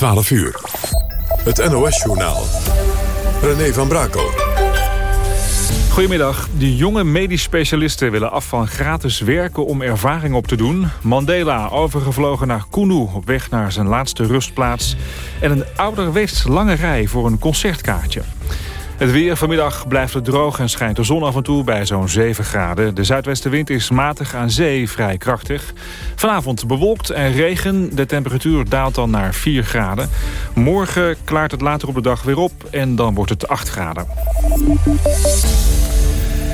12 uur. Het NOS-journaal. René van Brakel. Goedemiddag. De jonge medisch specialisten willen af van gratis werken om ervaring op te doen. Mandela overgevlogen naar Kunu op weg naar zijn laatste rustplaats. En een ouderwets lange rij voor een concertkaartje. Het weer vanmiddag blijft het droog en schijnt de zon af en toe bij zo'n 7 graden. De zuidwestenwind is matig aan zee vrij krachtig. Vanavond bewolkt en regen. De temperatuur daalt dan naar 4 graden. Morgen klaart het later op de dag weer op en dan wordt het 8 graden.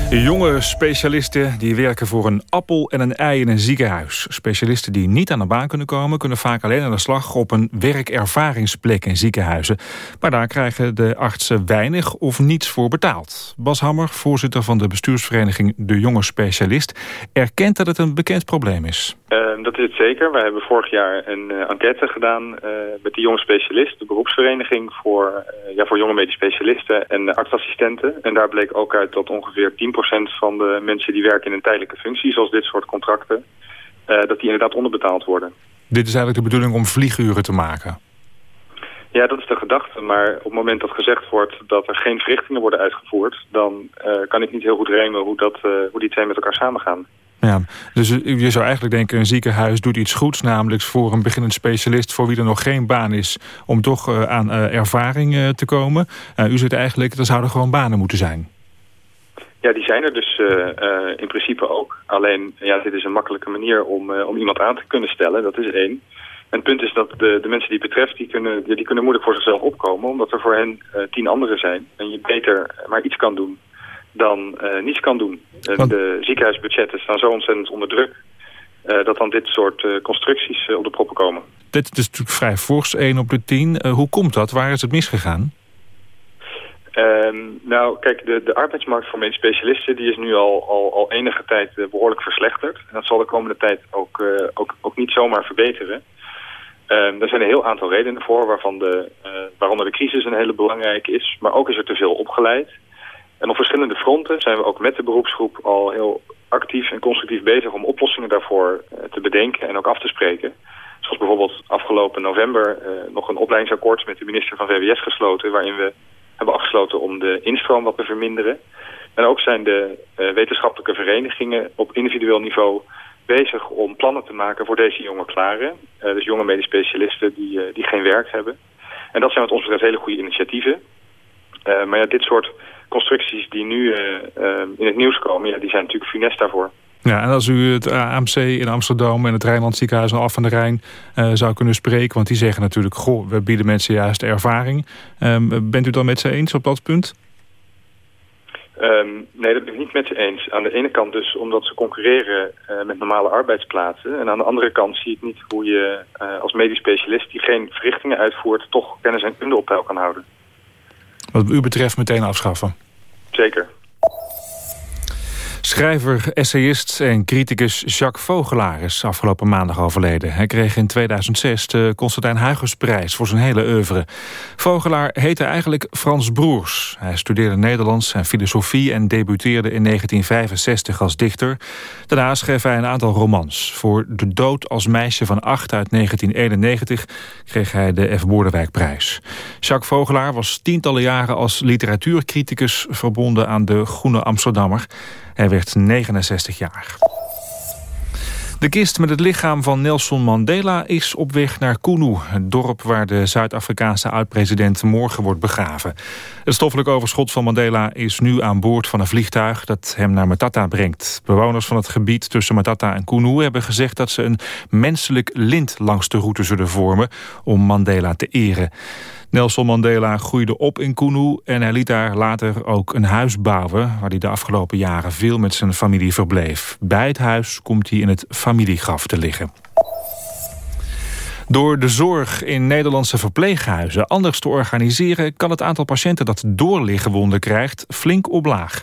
Jonge specialisten die werken voor een appel en een ei in een ziekenhuis. Specialisten die niet aan de baan kunnen komen... kunnen vaak alleen aan de slag op een werkervaringsplek in ziekenhuizen. Maar daar krijgen de artsen weinig of niets voor betaald. Bas Hammer, voorzitter van de bestuursvereniging De Jonge Specialist... erkent dat het een bekend probleem is. Uh, dat is het zeker. Wij hebben vorig jaar een uh, enquête gedaan uh, met de jonge specialist, de beroepsvereniging voor, ja, voor jonge medisch specialisten en artsassistenten. En daar bleek ook uit dat ongeveer 10% van de mensen die werken in een tijdelijke functie, zoals dit soort contracten, dat die inderdaad onderbetaald worden. Dit is eigenlijk de bedoeling om vlieguren te maken? Ja, dat is de gedachte. Maar op het moment dat gezegd wordt dat er geen verrichtingen worden uitgevoerd... dan kan ik niet heel goed rijmen hoe, dat, hoe die twee met elkaar samengaan. Ja, dus je zou eigenlijk denken, een ziekenhuis doet iets goeds... namelijk voor een beginnend specialist voor wie er nog geen baan is... om toch uh, aan ervaring te komen. u zegt eigenlijk, er zouden gewoon banen moeten zijn. Ja, die zijn er dus in principe ook. Alleen, ja, dit is een makkelijke manier om, om iemand aan te kunnen stellen. Dat is één. En het punt is dat de, de mensen die het betreft, die kunnen, die kunnen moeilijk voor zichzelf opkomen... omdat er voor hen tien anderen zijn en je beter maar iets kan doen dan niets kan doen. Want... De ziekenhuisbudgetten staan zo ontzettend onder druk... Dat dan dit soort constructies op de proppen komen. Dit is natuurlijk vrij fors, 1 op de 10. hoe komt dat? Waar is het misgegaan? Um, nou, kijk, de, de arbeidsmarkt voor specialisten... die is nu al, al, al enige tijd behoorlijk verslechterd. En dat zal de komende tijd ook, ook, ook niet zomaar verbeteren. Um, er zijn een heel aantal redenen voor, waarvan de, waaronder de crisis een hele belangrijke is. Maar ook is er te veel opgeleid... En op verschillende fronten zijn we ook met de beroepsgroep al heel actief en constructief bezig om oplossingen daarvoor uh, te bedenken en ook af te spreken. Zoals bijvoorbeeld afgelopen november uh, nog een opleidingsakkoord met de minister van VWS gesloten, waarin we hebben afgesloten om de instroom wat te verminderen. En ook zijn de uh, wetenschappelijke verenigingen op individueel niveau bezig om plannen te maken voor deze jonge klaren. dus jonge medisch specialisten die, die geen werk hebben. En dat zijn wat ons betreft hele goede initiatieven. maar ja, dit soort constructies die nu in het nieuws komen, ja, die zijn natuurlijk funest daarvoor. Ja, en als u het AMC in Amsterdam en het Rijnland ziekenhuis en Af van de Rijn uh, zou kunnen spreken, want die zeggen natuurlijk, goh, we bieden mensen juist ervaring. Um, bent u dan met ze eens op dat punt? Um, nee, dat ben ik niet met ze eens. Aan de ene kant dus omdat ze concurreren uh, met normale arbeidsplaatsen. En aan de andere kant zie ik niet hoe je uh, als medisch specialist die geen verrichtingen uitvoert... toch kennis en kunde op peil kan houden. Wat u betreft meteen afschaffen? Zeker. Schrijver, essayist en criticus Jacques Vogelaar is afgelopen maandag overleden. Hij kreeg in 2006 de Constantijn Huygensprijs voor zijn hele oeuvre. Vogelaar heette eigenlijk Frans Broers. Hij studeerde Nederlands en filosofie en debuteerde in 1965 als dichter. Daarna schreef hij een aantal romans. Voor De Dood als meisje van acht uit 1991 kreeg hij de F. Boerderwijkprijs. Jacques Vogelaar was tientallen jaren als literatuurcriticus verbonden aan de Groene Amsterdammer. Hij werd 69 jaar. De kist met het lichaam van Nelson Mandela is op weg naar Kunu... het dorp waar de Zuid-Afrikaanse oud-president morgen wordt begraven. Het stoffelijk overschot van Mandela is nu aan boord van een vliegtuig... dat hem naar Matata brengt. Bewoners van het gebied tussen Matata en Kunu hebben gezegd... dat ze een menselijk lint langs de route zullen vormen om Mandela te eren. Nelson Mandela groeide op in Kunu en hij liet daar later ook een huis bouwen... waar hij de afgelopen jaren veel met zijn familie verbleef. Bij het huis komt hij in het familiegraf te liggen. Door de zorg in Nederlandse verpleeghuizen anders te organiseren... kan het aantal patiënten dat doorliggenwonden krijgt flink oplaag.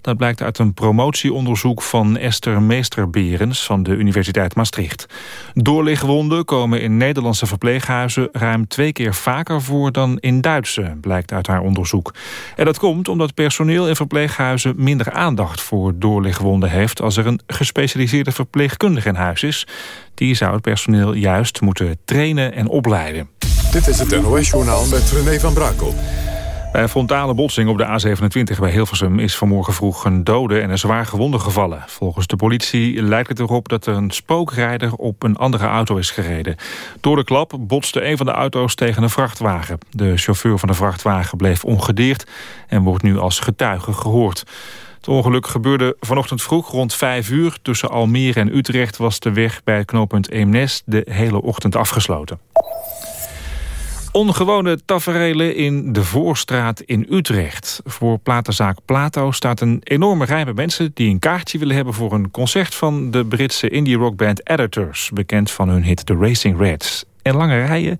Dat blijkt uit een promotieonderzoek van Esther Meesterberens van de Universiteit Maastricht. Doorligwonden komen in Nederlandse verpleeghuizen ruim twee keer vaker voor dan in Duitse, blijkt uit haar onderzoek. En dat komt omdat personeel in verpleeghuizen minder aandacht voor doorligwonden heeft als er een gespecialiseerde verpleegkundige in huis is. Die zou het personeel juist moeten trainen en opleiden. Dit is het NOS-journaal met René van Brakel. Bij een frontale botsing op de A27 bij Hilversum is vanmorgen vroeg een dode en een zwaar gewonde gevallen. Volgens de politie lijkt het erop dat er een spookrijder op een andere auto is gereden. Door de klap botste een van de auto's tegen een vrachtwagen. De chauffeur van de vrachtwagen bleef ongedeerd en wordt nu als getuige gehoord. Het ongeluk gebeurde vanochtend vroeg rond 5 uur. Tussen Almere en Utrecht was de weg bij knooppunt Eemnes de hele ochtend afgesloten. Ongewone taferelen in de Voorstraat in Utrecht. Voor platenzaak Plato staat een enorme rij met mensen... die een kaartje willen hebben voor een concert van de Britse indie rockband Editors... bekend van hun hit The Racing Reds. En lange rijen,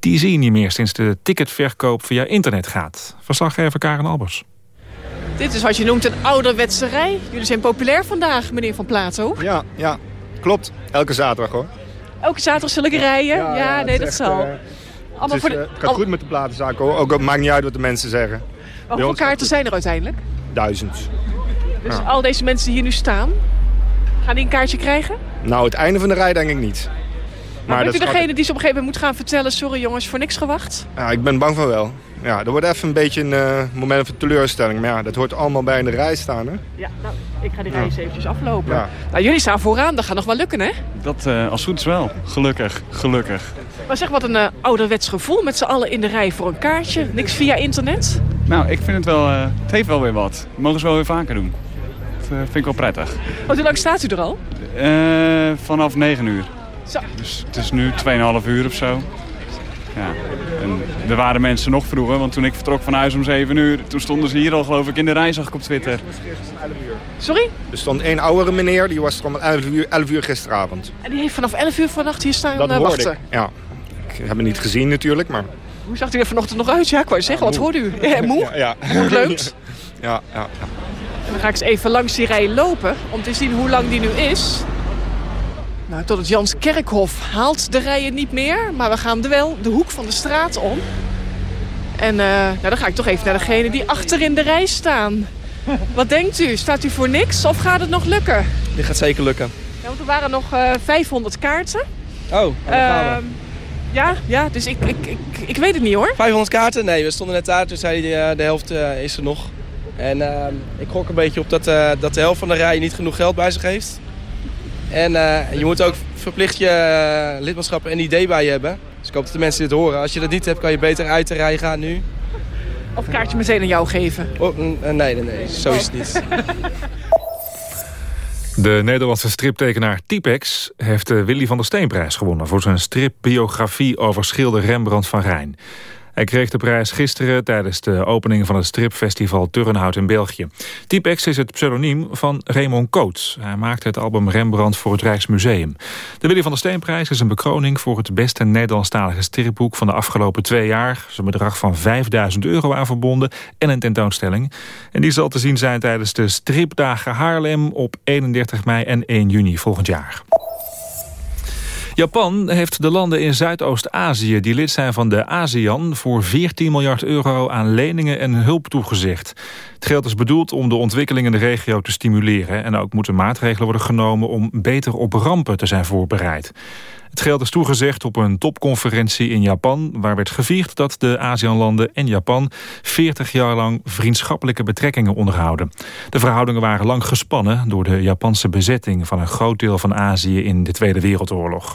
die zie je niet meer sinds de ticketverkoop via internet gaat. Verslaggever Karen Albers. Dit is wat je noemt een ouderwetse rij. Jullie zijn populair vandaag, meneer Van Plato. Ja, ja, klopt. Elke zaterdag hoor. Elke zaterdag zulke rijden? Ja, ja, nee, dat zal. Uh, het, is, voor de, uh, het gaat goed met de platenzaak hoor. Ook het maakt niet uit wat de mensen zeggen. hoeveel kaarten zijn er uiteindelijk? Duizend. Dus ja. al deze mensen die hier nu staan, gaan die een kaartje krijgen? Nou, het einde van de rij denk ik niet. Maar, maar bent u degene die ze op een gegeven moment moet gaan vertellen... sorry jongens, voor niks gewacht? Ja, ik ben bang van wel. Ja, er wordt even een beetje een uh, moment van teleurstelling. Maar ja, dat hoort allemaal bij in de rij staan, hè? Ja, nou, ik ga die reis ja. eventjes aflopen. Ja. Nou, jullie staan vooraan, dat gaat nog wel lukken, hè? Dat uh, als goed is wel. Gelukkig, gelukkig. Maar zeg, wat een uh, ouderwets gevoel met z'n allen in de rij voor een kaartje. Niks via internet? Nou, ik vind het wel... Uh, het heeft wel weer wat. We mogen ze wel weer vaker doen. Dat vind ik wel prettig. Hoe lang staat u er al? vanaf 9 uur. Zo. Dus het is nu 2,5 uur of zo. Ja. En er waren mensen nog vroeger, want toen ik vertrok van huis om 7 uur... toen stonden ze hier al, geloof ik, in de rij, zag ik op Twitter. Sorry? Er stond één oudere meneer, die was er om 11 uur, 11 uur gisteravond. En die heeft vanaf 11 uur vannacht hier staan dat uh, wachten? Ik. Ja. Ik heb hem niet gezien natuurlijk, maar... Hoe zag hij er vanochtend nog uit? Ja, ik wou zeggen, ja, wat hoorde u? Ja, moe? Ja, ja. Leuk. ja, ja, ja. En dan ga ik eens even langs die rij lopen om te zien hoe lang die nu is. Nou, tot het Janskerkhof haalt de rijen niet meer. Maar we gaan er wel de hoek van de straat om. En uh, nou, dan ga ik toch even naar degene die achter in de rij staan. Wat denkt u? Staat u voor niks of gaat het nog lukken? Dit gaat zeker lukken. Ja, want er waren nog uh, 500 kaarten. Oh, uh, ja, ja, dus ik, ik, ik, ik, weet het niet hoor. 500 kaarten? Nee, we stonden net daar. Toen zei hij, de helft is er nog. En ehm, ik gok een beetje op dat, eh, dat de helft van de rij niet genoeg geld bij zich heeft. En uh, je moet ook verplicht je uh, lidmaatschap en idee bij je hebben. Dus ik hoop dat de mensen dit horen. Als je dat niet hebt, kan je beter uit de rij gaan nu. Of een kaartje meteen aan jou geven? Oh, nee, nee, nee. Zo is het niet. De Nederlandse striptekenaar Typex heeft de Willy van der Steenprijs gewonnen... voor zijn stripbiografie over schilder Rembrandt van Rijn. Hij kreeg de prijs gisteren tijdens de opening van het stripfestival Turnhout in België. Typex is het pseudoniem van Raymond Coates. Hij maakte het album Rembrandt voor het Rijksmuseum. De Willy van der Steenprijs is een bekroning voor het beste Nederlandstalige stripboek van de afgelopen twee jaar. Er is een bedrag van 5000 euro aan verbonden en een tentoonstelling. En die zal te zien zijn tijdens de Stripdagen Haarlem op 31 mei en 1 juni volgend jaar. Japan heeft de landen in Zuidoost-Azië die lid zijn van de ASEAN... voor 14 miljard euro aan leningen en hulp toegezegd. Het geld is bedoeld om de ontwikkeling in de regio te stimuleren... en ook moeten maatregelen worden genomen om beter op rampen te zijn voorbereid. Het geld is toegezegd op een topconferentie in Japan... waar werd gevierd dat de ASEAN-landen en Japan... 40 jaar lang vriendschappelijke betrekkingen onderhouden. De verhoudingen waren lang gespannen... door de Japanse bezetting van een groot deel van Azië in de Tweede Wereldoorlog.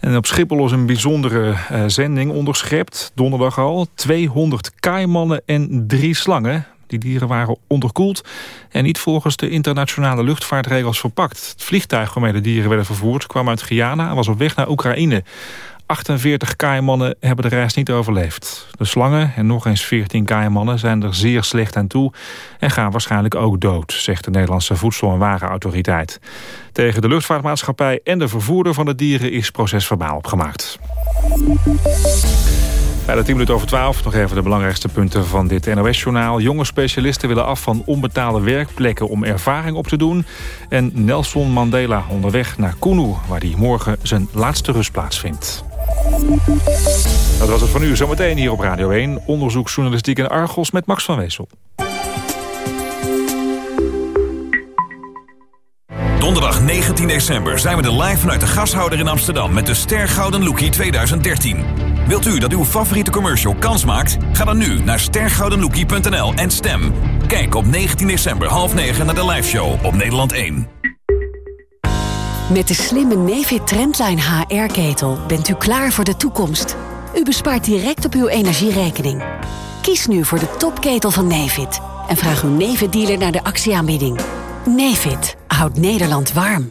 En op Schiphol is een bijzondere uh, zending onderschept, donderdag al. 200 kaaimannen en drie slangen. Die dieren waren onderkoeld en niet volgens de internationale luchtvaartregels verpakt. Het vliegtuig waarmee de dieren werden vervoerd kwam uit Guyana en was op weg naar Oekraïne. 48 kaaimannen hebben de reis niet overleefd. De slangen en nog eens 14 kaaimannen zijn er zeer slecht aan toe... en gaan waarschijnlijk ook dood, zegt de Nederlandse Voedsel- en Warenautoriteit. Tegen de luchtvaartmaatschappij en de vervoerder van de dieren is procesverbaal opgemaakt. Bij de 10 minuten over 12 nog even de belangrijkste punten van dit NOS-journaal. Jonge specialisten willen af van onbetaalde werkplekken om ervaring op te doen. En Nelson Mandela onderweg naar Kunu, waar hij morgen zijn laatste rustplaats vindt. Dat was het van u. Zometeen hier op Radio 1. Onderzoeksjournalistiek in Argos met Max van Weesel. Donderdag 19 december zijn we er live vanuit de gashouder in Amsterdam... met de Ster Gouden Lookie 2013. Wilt u dat uw favoriete commercial kans maakt? Ga dan nu naar stergoudenlookie.nl en stem. Kijk op 19 december half 9 naar de liveshow op Nederland 1. Met de slimme Nefit Trendline HR-ketel bent u klaar voor de toekomst. U bespaart direct op uw energierekening. Kies nu voor de topketel van Nefit en vraag uw Nefit-dealer naar de actieaanbieding. Nefit houdt Nederland warm.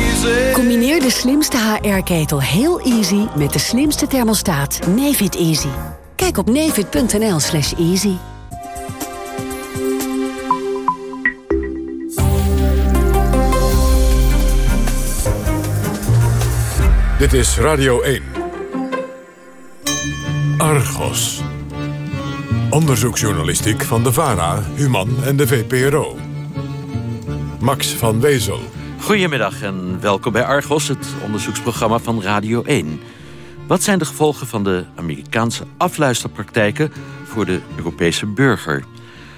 Combineer de slimste HR-ketel heel easy met de slimste thermostaat Nefit Easy. Kijk op nefit.nl slash easy. Dit is Radio 1. Argos. Onderzoeksjournalistiek van de VARA, Human en de VPRO. Max van Wezel. Goedemiddag en welkom bij Argos, het onderzoeksprogramma van Radio 1. Wat zijn de gevolgen van de Amerikaanse afluisterpraktijken voor de Europese burger?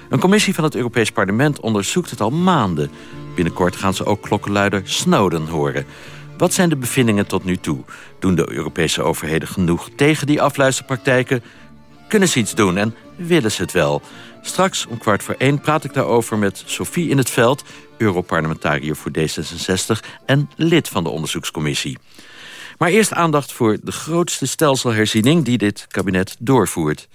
Een commissie van het Europees Parlement onderzoekt het al maanden. Binnenkort gaan ze ook klokkenluider Snowden horen. Wat zijn de bevindingen tot nu toe? Doen de Europese overheden genoeg tegen die afluisterpraktijken? Kunnen ze iets doen en willen ze het wel? Straks om kwart voor één praat ik daarover met Sophie in het Veld... Europarlementariër voor D66 en lid van de onderzoekscommissie. Maar eerst aandacht voor de grootste stelselherziening... die dit kabinet doorvoert.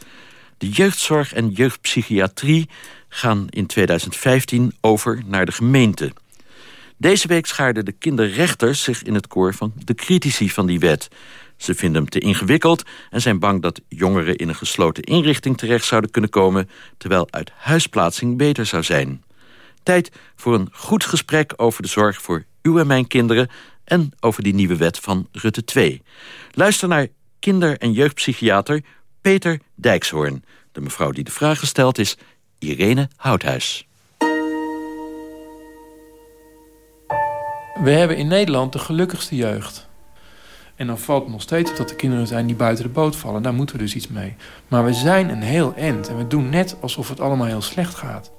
De jeugdzorg en jeugdpsychiatrie gaan in 2015 over naar de gemeente... Deze week schaarden de kinderrechters zich in het koor van de critici van die wet. Ze vinden hem te ingewikkeld en zijn bang dat jongeren in een gesloten inrichting terecht zouden kunnen komen, terwijl uit huisplaatsing beter zou zijn. Tijd voor een goed gesprek over de zorg voor uw en mijn kinderen en over die nieuwe wet van Rutte 2. Luister naar kinder- en jeugdpsychiater Peter Dijkshoorn. De mevrouw die de vraag gesteld is Irene Houthuis. We hebben in Nederland de gelukkigste jeugd. En dan valt het nog steeds op dat de kinderen zijn die buiten de boot vallen. Daar moeten we dus iets mee. Maar we zijn een heel end. En we doen net alsof het allemaal heel slecht gaat.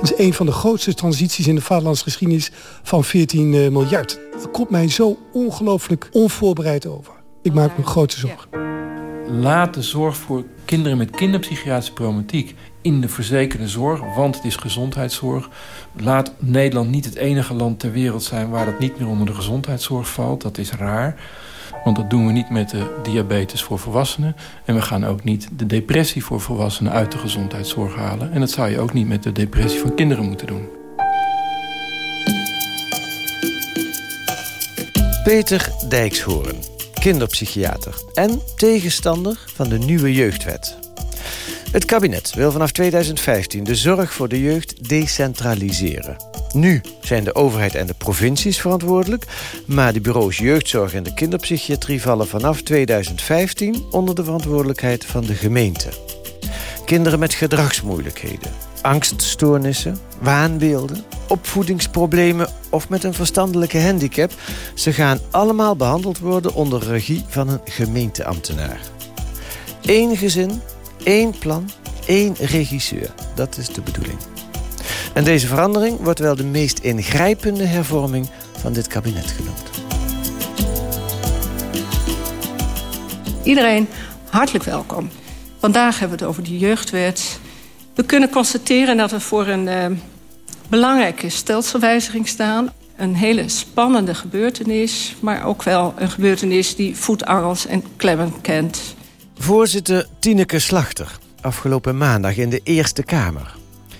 Het is een van de grootste transities in de vaderlandsgeschiedenis van 14 eh, miljard. Dat komt mij zo ongelooflijk onvoorbereid over. Ik maak me grote zorgen. Laat de zorg voor kinderen met kinderpsychiatrische problematiek in de verzekerde zorg, want het is gezondheidszorg. Laat Nederland niet het enige land ter wereld zijn waar dat niet meer onder de gezondheidszorg valt. Dat is raar. Want dat doen we niet met de diabetes voor volwassenen. En we gaan ook niet de depressie voor volwassenen uit de gezondheidszorg halen. En dat zou je ook niet met de depressie van kinderen moeten doen. Peter Dijkshoorn, kinderpsychiater en tegenstander van de nieuwe jeugdwet. Het kabinet wil vanaf 2015 de zorg voor de jeugd decentraliseren. Nu zijn de overheid en de provincies verantwoordelijk... maar de bureaus jeugdzorg en de kinderpsychiatrie vallen vanaf 2015... onder de verantwoordelijkheid van de gemeente. Kinderen met gedragsmoeilijkheden, angststoornissen, waanbeelden... opvoedingsproblemen of met een verstandelijke handicap... ze gaan allemaal behandeld worden onder regie van een gemeenteambtenaar. Eén gezin Eén plan, één regisseur. Dat is de bedoeling. En deze verandering wordt wel de meest ingrijpende hervorming van dit kabinet genoemd. Iedereen hartelijk welkom. Vandaag hebben we het over de jeugdwet. We kunnen constateren dat we voor een uh, belangrijke stelselwijziging staan. Een hele spannende gebeurtenis, maar ook wel een gebeurtenis die voetangels en klemmen kent. Voorzitter Tineke Slachter, afgelopen maandag in de Eerste Kamer.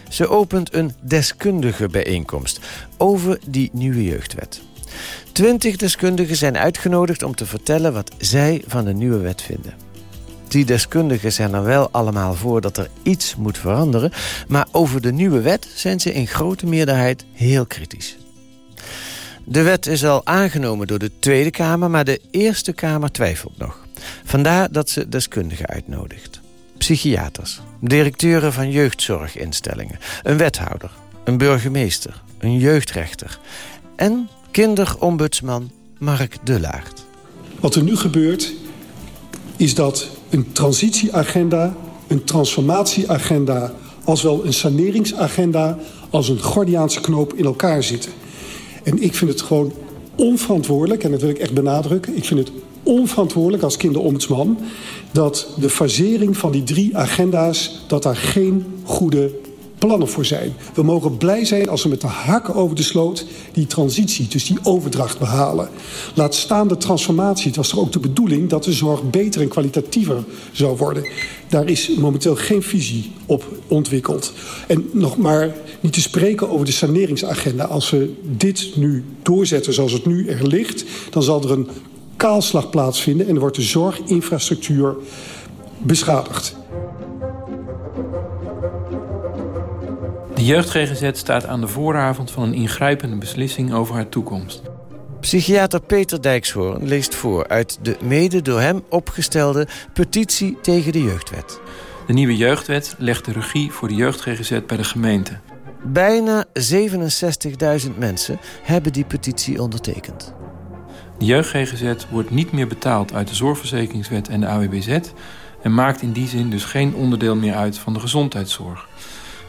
Ze opent een deskundige bijeenkomst over die nieuwe jeugdwet. Twintig deskundigen zijn uitgenodigd om te vertellen wat zij van de nieuwe wet vinden. Die deskundigen zijn er wel allemaal voor dat er iets moet veranderen... maar over de nieuwe wet zijn ze in grote meerderheid heel kritisch. De wet is al aangenomen door de Tweede Kamer, maar de Eerste Kamer twijfelt nog. Vandaar dat ze deskundigen uitnodigt. Psychiaters, directeuren van jeugdzorginstellingen, een wethouder, een burgemeester, een jeugdrechter en kinderombudsman Mark De Laart. Wat er nu gebeurt is dat een transitieagenda, een transformatieagenda... als wel een saneringsagenda als een Gordiaanse knoop in elkaar zitten. En ik vind het gewoon onverantwoordelijk, en dat wil ik echt benadrukken... ik vind het onverantwoordelijk als kinderombudsman... dat de fasering van die drie agenda's... dat daar geen goede plannen voor zijn. We mogen blij zijn als we met de hakken over de sloot... die transitie, dus die overdracht behalen. Laat staan de transformatie. Het was toch ook de bedoeling dat de zorg beter en kwalitatiever zou worden. Daar is momenteel geen visie op ontwikkeld. En nog maar niet te spreken over de saneringsagenda. Als we dit nu doorzetten zoals het nu er ligt... dan zal er een kaalslag plaatsvinden... en wordt de zorginfrastructuur beschadigd. De jeugd GGZ staat aan de vooravond van een ingrijpende beslissing over haar toekomst. Psychiater Peter Dijkshoorn leest voor uit de mede door hem opgestelde petitie tegen de jeugdwet. De nieuwe jeugdwet legt de regie voor de jeugd GGZ bij de gemeente. Bijna 67.000 mensen hebben die petitie ondertekend. De jeugd GGZ wordt niet meer betaald uit de zorgverzekeringswet en de AWBZ... en maakt in die zin dus geen onderdeel meer uit van de gezondheidszorg.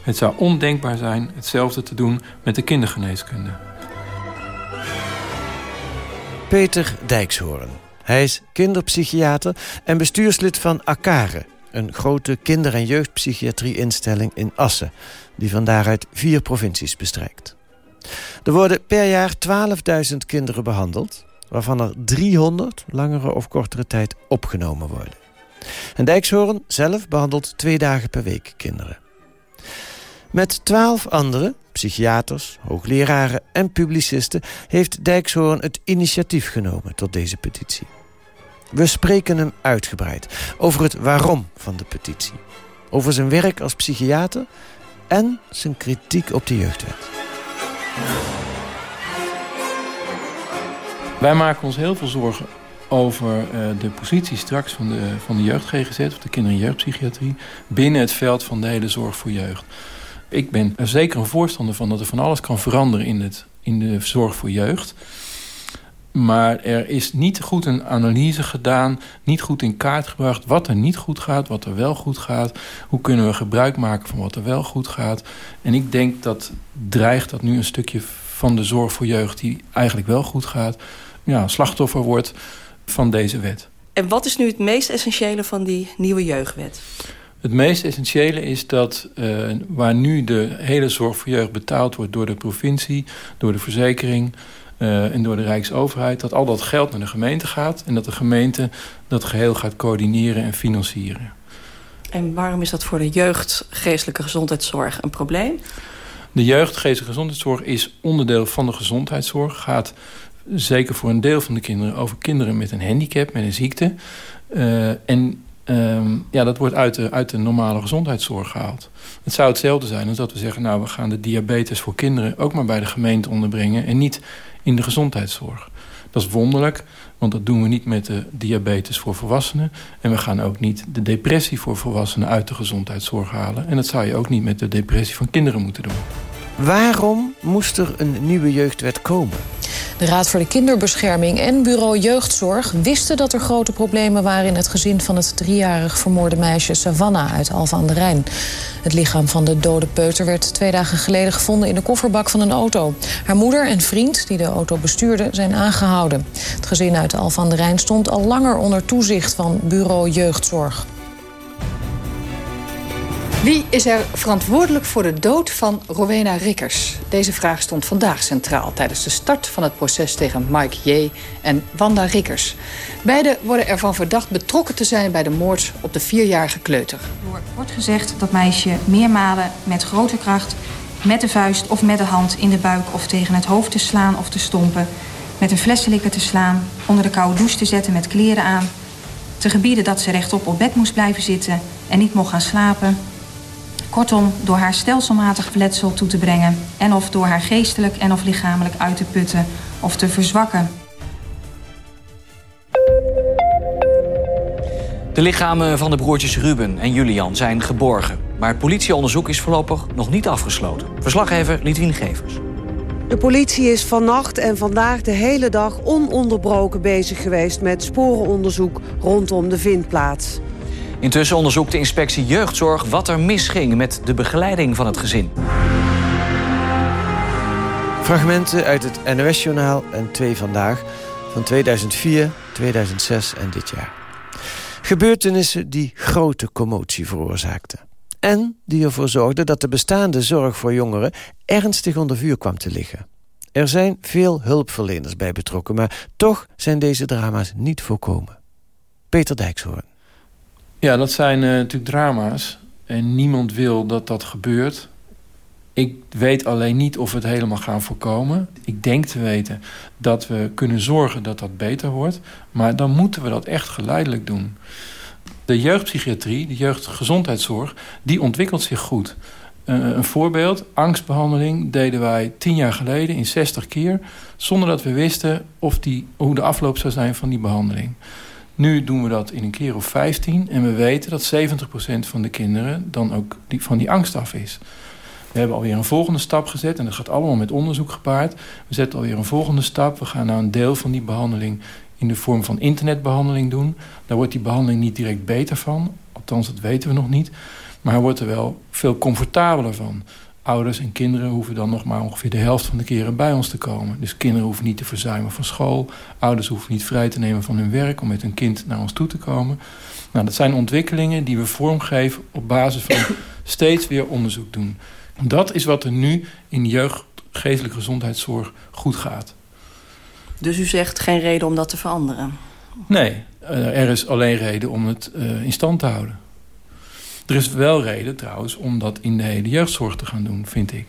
Het zou ondenkbaar zijn hetzelfde te doen met de kindergeneeskunde. Peter Dijkshoorn. Hij is kinderpsychiater en bestuurslid van ACARE... een grote kinder- en jeugdpsychiatrie-instelling in Assen... die van daaruit vier provincies bestrijkt. Er worden per jaar 12.000 kinderen behandeld... waarvan er 300 langere of kortere tijd opgenomen worden. En Dijkshoorn zelf behandelt twee dagen per week kinderen. Met twaalf andere, psychiaters, hoogleraren en publicisten... heeft Dijkshoorn het initiatief genomen tot deze petitie. We spreken hem uitgebreid over het waarom van de petitie. Over zijn werk als psychiater en zijn kritiek op de jeugdwet. Wij maken ons heel veel zorgen over uh, de positie straks van de, van de jeugd GGZ... of de kinder- en jeugdpsychiatrie... binnen het veld van de hele zorg voor jeugd. Ik ben er zeker een voorstander van dat er van alles kan veranderen in, het, in de zorg voor jeugd. Maar er is niet goed een analyse gedaan, niet goed in kaart gebracht... wat er niet goed gaat, wat er wel goed gaat. Hoe kunnen we gebruik maken van wat er wel goed gaat. En ik denk dat dreigt dat nu een stukje van de zorg voor jeugd... die eigenlijk wel goed gaat, ja, slachtoffer wordt van deze wet. En wat is nu het meest essentiële van die nieuwe jeugdwet? Het meest essentiële is dat uh, waar nu de hele zorg voor jeugd betaald wordt... door de provincie, door de verzekering uh, en door de Rijksoverheid... dat al dat geld naar de gemeente gaat... en dat de gemeente dat geheel gaat coördineren en financieren. En waarom is dat voor de jeugdgeestelijke gezondheidszorg een probleem? De jeugdgeestelijke gezondheidszorg is onderdeel van de gezondheidszorg. gaat zeker voor een deel van de kinderen over kinderen met een handicap, met een ziekte. Uh, en Um, ja, dat wordt uit de, uit de normale gezondheidszorg gehaald. Het zou hetzelfde zijn als dat we zeggen... nou, we gaan de diabetes voor kinderen ook maar bij de gemeente onderbrengen... en niet in de gezondheidszorg. Dat is wonderlijk, want dat doen we niet met de diabetes voor volwassenen. En we gaan ook niet de depressie voor volwassenen uit de gezondheidszorg halen. En dat zou je ook niet met de depressie van kinderen moeten doen. Waarom moest er een nieuwe jeugdwet komen? De Raad voor de Kinderbescherming en Bureau Jeugdzorg wisten dat er grote problemen waren in het gezin van het driejarig vermoorde meisje Savannah uit Alphen aan de Rijn. Het lichaam van de dode peuter werd twee dagen geleden gevonden in de kofferbak van een auto. Haar moeder en vriend, die de auto bestuurden, zijn aangehouden. Het gezin uit Alphen aan de Rijn stond al langer onder toezicht van Bureau Jeugdzorg. Wie is er verantwoordelijk voor de dood van Rowena Rikkers? Deze vraag stond vandaag centraal tijdens de start van het proces tegen Mike J. en Wanda Rikkers. Beiden worden ervan verdacht betrokken te zijn bij de moord op de vierjarige kleuter. Er wordt gezegd dat meisje meermalen met grote kracht, met de vuist of met de hand in de buik of tegen het hoofd te slaan of te stompen, met een flessenlikker te slaan, onder de koude douche te zetten met kleren aan, te gebieden dat ze rechtop op bed moest blijven zitten en niet mocht gaan slapen Kortom, door haar stelselmatig verletsel toe te brengen... en of door haar geestelijk en of lichamelijk uit te putten... of te verzwakken. De lichamen van de broertjes Ruben en Julian zijn geborgen. Maar het politieonderzoek is voorlopig nog niet afgesloten. Verslaggever Lidwien Gevers. De politie is vannacht en vandaag de hele dag ononderbroken bezig geweest... met sporenonderzoek rondom de vindplaats. Intussen onderzoekt de inspectie jeugdzorg wat er misging met de begeleiding van het gezin. Fragmenten uit het NOS-journaal en 2 Vandaag van 2004, 2006 en dit jaar. Gebeurtenissen die grote commotie veroorzaakten. En die ervoor zorgden dat de bestaande zorg voor jongeren ernstig onder vuur kwam te liggen. Er zijn veel hulpverleners bij betrokken, maar toch zijn deze drama's niet voorkomen. Peter Dijkshoorn. Ja, dat zijn uh, natuurlijk drama's. En niemand wil dat dat gebeurt. Ik weet alleen niet of we het helemaal gaan voorkomen. Ik denk te weten dat we kunnen zorgen dat dat beter wordt. Maar dan moeten we dat echt geleidelijk doen. De jeugdpsychiatrie, de jeugdgezondheidszorg, die ontwikkelt zich goed. Uh, een voorbeeld, angstbehandeling deden wij tien jaar geleden in 60 keer... zonder dat we wisten of die, hoe de afloop zou zijn van die behandeling. Nu doen we dat in een keer of 15 en we weten dat 70% van de kinderen dan ook die, van die angst af is. We hebben alweer een volgende stap gezet en dat gaat allemaal met onderzoek gepaard. We zetten alweer een volgende stap. We gaan nou een deel van die behandeling in de vorm van internetbehandeling doen. Daar wordt die behandeling niet direct beter van. Althans, dat weten we nog niet. Maar hij wordt er wel veel comfortabeler van. Ouders en kinderen hoeven dan nog maar ongeveer de helft van de keren bij ons te komen. Dus kinderen hoeven niet te verzuimen van school. Ouders hoeven niet vrij te nemen van hun werk om met hun kind naar ons toe te komen. Nou, dat zijn ontwikkelingen die we vormgeven op basis van steeds weer onderzoek doen. Dat is wat er nu in de jeugdgeestelijke gezondheidszorg goed gaat. Dus u zegt geen reden om dat te veranderen? Nee, er is alleen reden om het uh, in stand te houden. Er is wel reden trouwens om dat in de hele jeugdzorg te gaan doen, vind ik.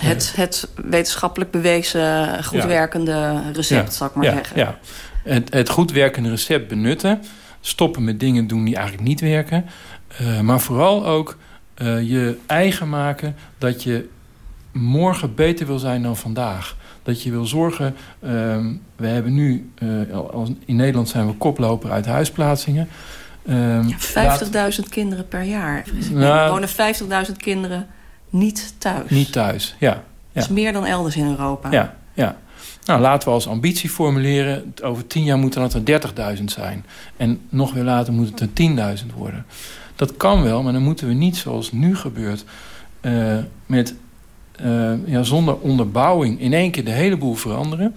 Het, het wetenschappelijk bewezen goed werkende recept, ja. zal ik maar ja. zeggen. Ja, het, het goed werkende recept benutten. Stoppen met dingen doen die eigenlijk niet werken. Uh, maar vooral ook uh, je eigen maken dat je morgen beter wil zijn dan vandaag. Dat je wil zorgen... Uh, we hebben nu... In Nederland zijn we koploper uit huisplaatsingen. Um, ja, 50.000 kinderen per jaar. Nou, wonen 50.000 kinderen niet thuis. Niet thuis, ja. ja. Dat is meer dan elders in Europa. Ja, ja. Nou, laten we als ambitie formuleren... over tien jaar moeten dat er 30.000 zijn. En nog weer later moet het er 10.000 worden. Dat kan wel, maar dan moeten we niet zoals nu gebeurt... Uh, met, uh, ja, zonder onderbouwing in één keer de hele boel veranderen.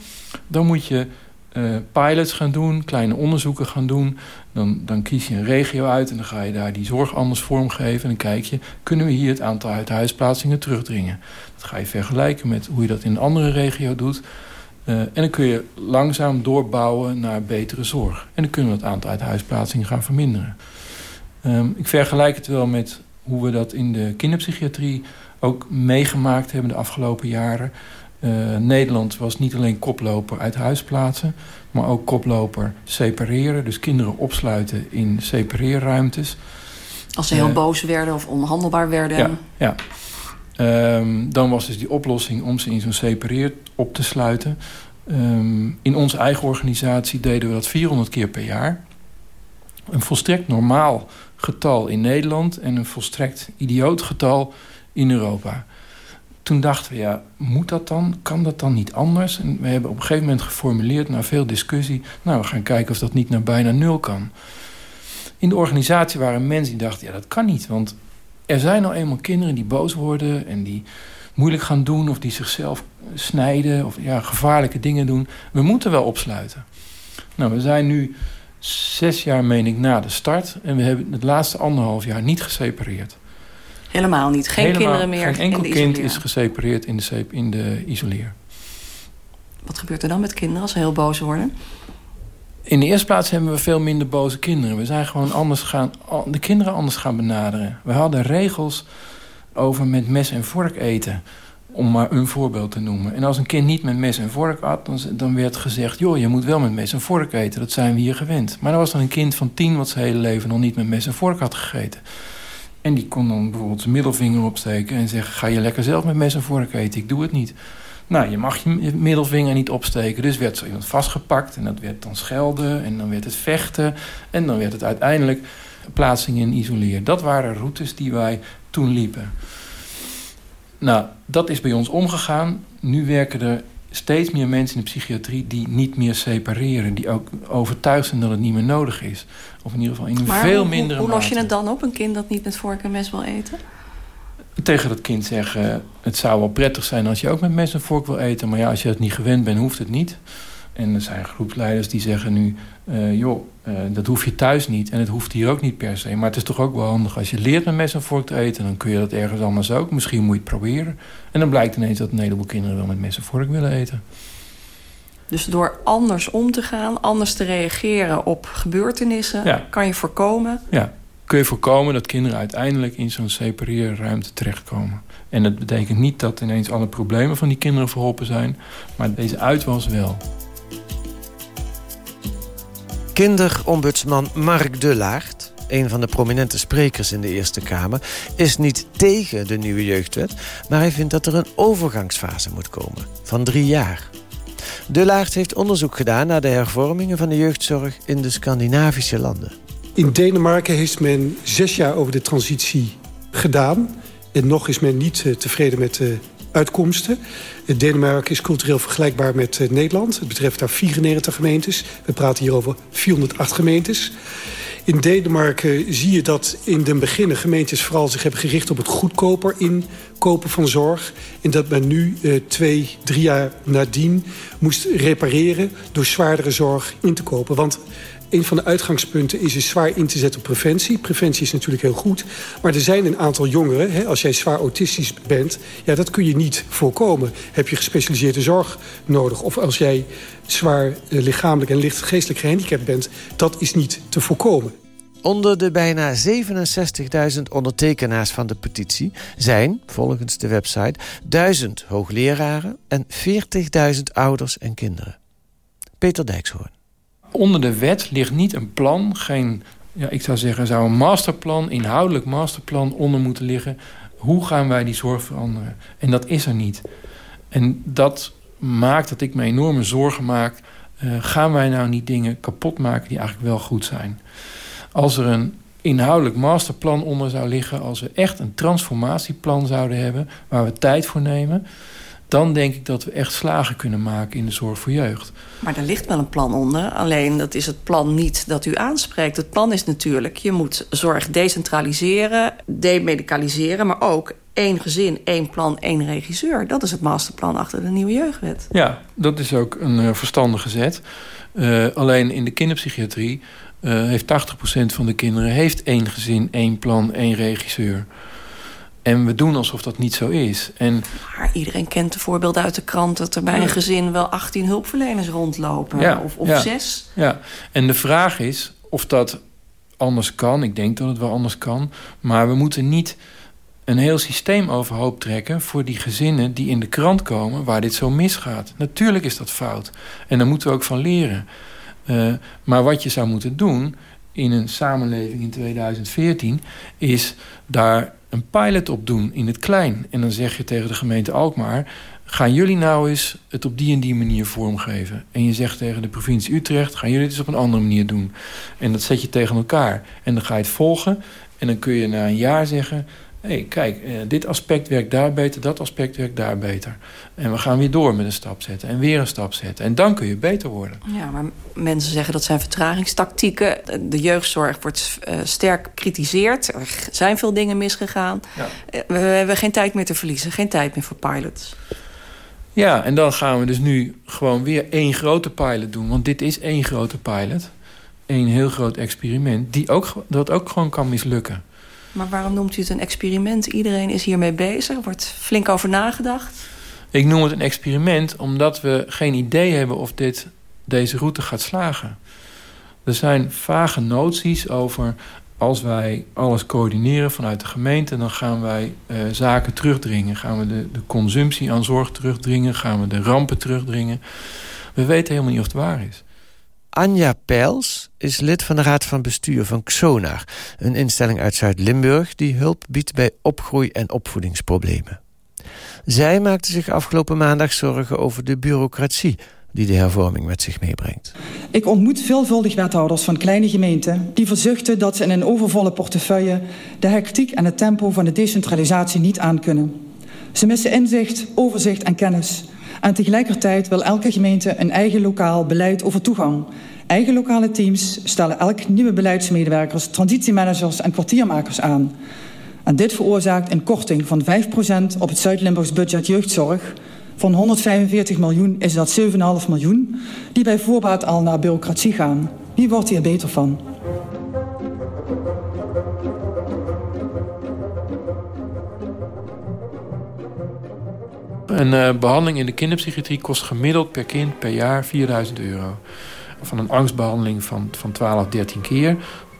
Dan moet je uh, pilots gaan doen, kleine onderzoeken gaan doen. Dan, dan kies je een regio uit en dan ga je daar die zorg anders vormgeven. En dan kijk je, kunnen we hier het aantal uithuisplaatsingen terugdringen? Dat ga je vergelijken met hoe je dat in een andere regio doet. Uh, en dan kun je langzaam doorbouwen naar betere zorg. En dan kunnen we het aantal uithuisplaatsingen gaan verminderen. Um, ik vergelijk het wel met hoe we dat in de kinderpsychiatrie ook meegemaakt hebben de afgelopen jaren. Uh, Nederland was niet alleen koploper uit huisplaatsen... maar ook koploper separeren. Dus kinderen opsluiten in separeerruimtes. Als ze heel uh, boos werden of onhandelbaar werden. Ja, ja. Um, dan was dus die oplossing om ze in zo'n separeer op te sluiten. Um, in onze eigen organisatie deden we dat 400 keer per jaar. Een volstrekt normaal getal in Nederland... en een volstrekt idioot getal in Europa toen dachten we, ja, moet dat dan? Kan dat dan niet anders? En we hebben op een gegeven moment geformuleerd, na veel discussie... nou, we gaan kijken of dat niet naar bijna nul kan. In de organisatie waren mensen die dachten, ja, dat kan niet. Want er zijn nou eenmaal kinderen die boos worden... en die moeilijk gaan doen of die zichzelf snijden... of ja, gevaarlijke dingen doen. We moeten wel opsluiten. Nou, we zijn nu zes jaar, meen ik, na de start... en we hebben het laatste anderhalf jaar niet gesepareerd. Helemaal niet. Geen Helemaal, kinderen meer Geen enkel kind is gesepareerd in de, in de isoleer. Wat gebeurt er dan met kinderen als ze heel boos worden? In de eerste plaats hebben we veel minder boze kinderen. We zijn gewoon anders gaan, de kinderen anders gaan benaderen. We hadden regels over met mes en vork eten. Om maar een voorbeeld te noemen. En als een kind niet met mes en vork at, dan, dan werd gezegd... joh, je moet wel met mes en vork eten, dat zijn we hier gewend. Maar er was dan een kind van tien wat zijn hele leven nog niet met mes en vork had gegeten. En die kon dan bijvoorbeeld zijn middelvinger opsteken en zeggen... ga je lekker zelf met mes en vork eten, ik doe het niet. Nou, je mag je middelvinger niet opsteken. Dus werd zo iemand vastgepakt en dat werd dan schelden en dan werd het vechten. En dan werd het uiteindelijk plaatsing in isoleer. Dat waren routes die wij toen liepen. Nou, dat is bij ons omgegaan. Nu werken er steeds meer mensen in de psychiatrie die niet meer separeren. Die ook overtuigd zijn dat het niet meer nodig is. Of in ieder geval in een veel hoe, mindere hoe, hoe los je het dan op, een kind dat niet met vork en mes wil eten? Tegen dat kind zeggen, het zou wel prettig zijn als je ook met mes en vork wil eten. Maar ja, als je het niet gewend bent, hoeft het niet. En er zijn groepsleiders die zeggen nu, eh, joh, eh, dat hoef je thuis niet. En het hoeft hier ook niet per se. Maar het is toch ook wel handig als je leert met mes en vork te eten. Dan kun je dat ergens anders ook. Misschien moet je het proberen. En dan blijkt ineens dat een heleboel kinderen wel met mes en vork willen eten. Dus door anders om te gaan, anders te reageren op gebeurtenissen... Ja. kan je voorkomen Ja, kun je voorkomen dat kinderen uiteindelijk in zo'n separeerruimte terechtkomen. En dat betekent niet dat ineens alle problemen van die kinderen verholpen zijn. Maar deze uitwas wel. Kinderombudsman Mark Delaert, een van de prominente sprekers in de Eerste Kamer... is niet tegen de nieuwe jeugdwet, maar hij vindt dat er een overgangsfase moet komen. Van drie jaar. Delaert heeft onderzoek gedaan naar de hervormingen van de jeugdzorg in de Scandinavische landen. In Denemarken heeft men zes jaar over de transitie gedaan. En nog is men niet eh, tevreden met de uitkomsten. Eh, Denemarken is cultureel vergelijkbaar met eh, Nederland. Het betreft daar 94 gemeentes. We praten hier over 408 gemeentes. In Denemarken zie je dat in den beginnen gemeentes vooral zich hebben gericht op het goedkoper inkopen van zorg. En dat men nu eh, twee, drie jaar nadien moest repareren door zwaardere zorg in te kopen. Want een van de uitgangspunten is dus zwaar in te zetten op preventie. Preventie is natuurlijk heel goed. Maar er zijn een aantal jongeren, hè, als jij zwaar autistisch bent... ja, dat kun je niet voorkomen. Heb je gespecialiseerde zorg nodig? Of als jij zwaar eh, lichamelijk en licht geestelijk gehandicapt bent... dat is niet te voorkomen. Onder de bijna 67.000 ondertekenaars van de petitie zijn, volgens de website, 1000 hoogleraren en 40.000 ouders en kinderen. Peter Dijkshoorn. Onder de wet ligt niet een plan, geen, ja, ik zou zeggen, zou een masterplan, inhoudelijk masterplan onder moeten liggen. Hoe gaan wij die zorg veranderen? En dat is er niet. En dat maakt dat ik me enorme zorgen maak. Uh, gaan wij nou niet dingen kapot maken die eigenlijk wel goed zijn? Als er een inhoudelijk masterplan onder zou liggen... als we echt een transformatieplan zouden hebben... waar we tijd voor nemen... dan denk ik dat we echt slagen kunnen maken in de zorg voor jeugd. Maar er ligt wel een plan onder. Alleen dat is het plan niet dat u aanspreekt. Het plan is natuurlijk, je moet zorg decentraliseren... demedicaliseren, maar ook één gezin, één plan, één regisseur. Dat is het masterplan achter de nieuwe jeugdwet. Ja, dat is ook een uh, verstandige zet. Uh, alleen in de kinderpsychiatrie... Uh, heeft 80% van de kinderen heeft één gezin, één plan, één regisseur. En we doen alsof dat niet zo is. En... Maar iedereen kent de voorbeelden uit de krant... dat er bij een gezin wel 18 hulpverleners rondlopen. Ja, of of ja, zes. Ja, en de vraag is of dat anders kan. Ik denk dat het wel anders kan. Maar we moeten niet een heel systeem overhoop trekken... voor die gezinnen die in de krant komen waar dit zo misgaat. Natuurlijk is dat fout. En daar moeten we ook van leren. Uh, maar wat je zou moeten doen in een samenleving in 2014... is daar een pilot op doen in het klein. En dan zeg je tegen de gemeente Alkmaar... gaan jullie nou eens het op die en die manier vormgeven. En je zegt tegen de provincie Utrecht... gaan jullie het eens op een andere manier doen. En dat zet je tegen elkaar. En dan ga je het volgen. En dan kun je na een jaar zeggen... hé, hey, kijk, eh, dit aspect werkt daar beter... dat aspect werkt daar beter. En we gaan weer door met een stap zetten. En weer een stap zetten. En dan kun je beter worden. Ja, maar mensen zeggen dat zijn vertragingstactieken. De jeugdzorg wordt uh, sterk gecritiseerd. Er zijn veel dingen misgegaan. Ja. We, we hebben geen tijd meer te verliezen. Geen tijd meer voor pilots. Ja, en dan gaan we dus nu gewoon weer één grote pilot doen. Want dit is één grote pilot. Eén heel groot experiment. Die ook, dat ook gewoon kan mislukken. Maar waarom noemt u het een experiment? Iedereen is hiermee bezig. Wordt flink over nagedacht. Ik noem het een experiment omdat we geen idee hebben of dit, deze route gaat slagen. Er zijn vage noties over als wij alles coördineren vanuit de gemeente... dan gaan wij uh, zaken terugdringen. Gaan we de, de consumptie aan zorg terugdringen. Gaan we de rampen terugdringen. We weten helemaal niet of het waar is. Anja Peils is lid van de Raad van Bestuur van Xonar... een instelling uit Zuid-Limburg die hulp biedt bij opgroei- en opvoedingsproblemen. Zij maakte zich afgelopen maandag zorgen over de bureaucratie die de hervorming met zich meebrengt. Ik ontmoet veelvuldig wethouders van kleine gemeenten... die verzuchten dat ze in een overvolle portefeuille... de hectiek en het tempo van de decentralisatie niet aankunnen. Ze missen inzicht, overzicht en kennis. En tegelijkertijd wil elke gemeente een eigen lokaal beleid over toegang. Eigen lokale teams stellen elk nieuwe beleidsmedewerkers... transitiemanagers en kwartiermakers aan. En dit veroorzaakt een korting van 5% op het Zuid-Limburgs budget jeugdzorg... Van 145 miljoen is dat 7,5 miljoen... die bij voorbaat al naar bureaucratie gaan. Wie wordt hier beter van? Een uh, behandeling in de kinderpsychiatrie kost gemiddeld per kind per jaar 4000 euro. Van een angstbehandeling van, van 12, 13 keer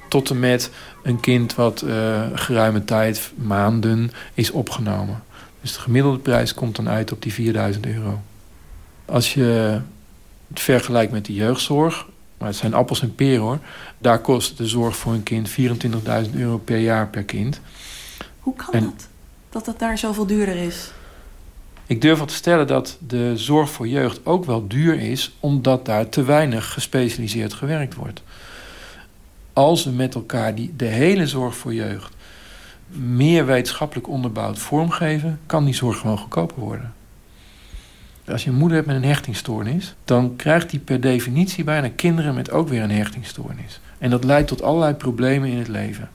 tot en met een kind wat uh, geruime tijd, maanden, is opgenomen. Dus de gemiddelde prijs komt dan uit op die 4000 euro. Als je het vergelijkt met de jeugdzorg, maar het zijn appels en peren hoor, daar kost de zorg voor een kind 24.000 euro per jaar per kind. Hoe kan dat? Dat het daar zoveel duurder is? Ik durf wel te stellen dat de zorg voor jeugd ook wel duur is, omdat daar te weinig gespecialiseerd gewerkt wordt. Als we met elkaar die, de hele zorg voor jeugd meer wetenschappelijk onderbouwd vormgeven, kan die zorg gewoon goedkoper worden. Als je een moeder hebt met een hechtingstoornis, dan krijgt die per definitie bijna kinderen met ook weer een hechtingstoornis. En dat leidt tot allerlei problemen in het leven.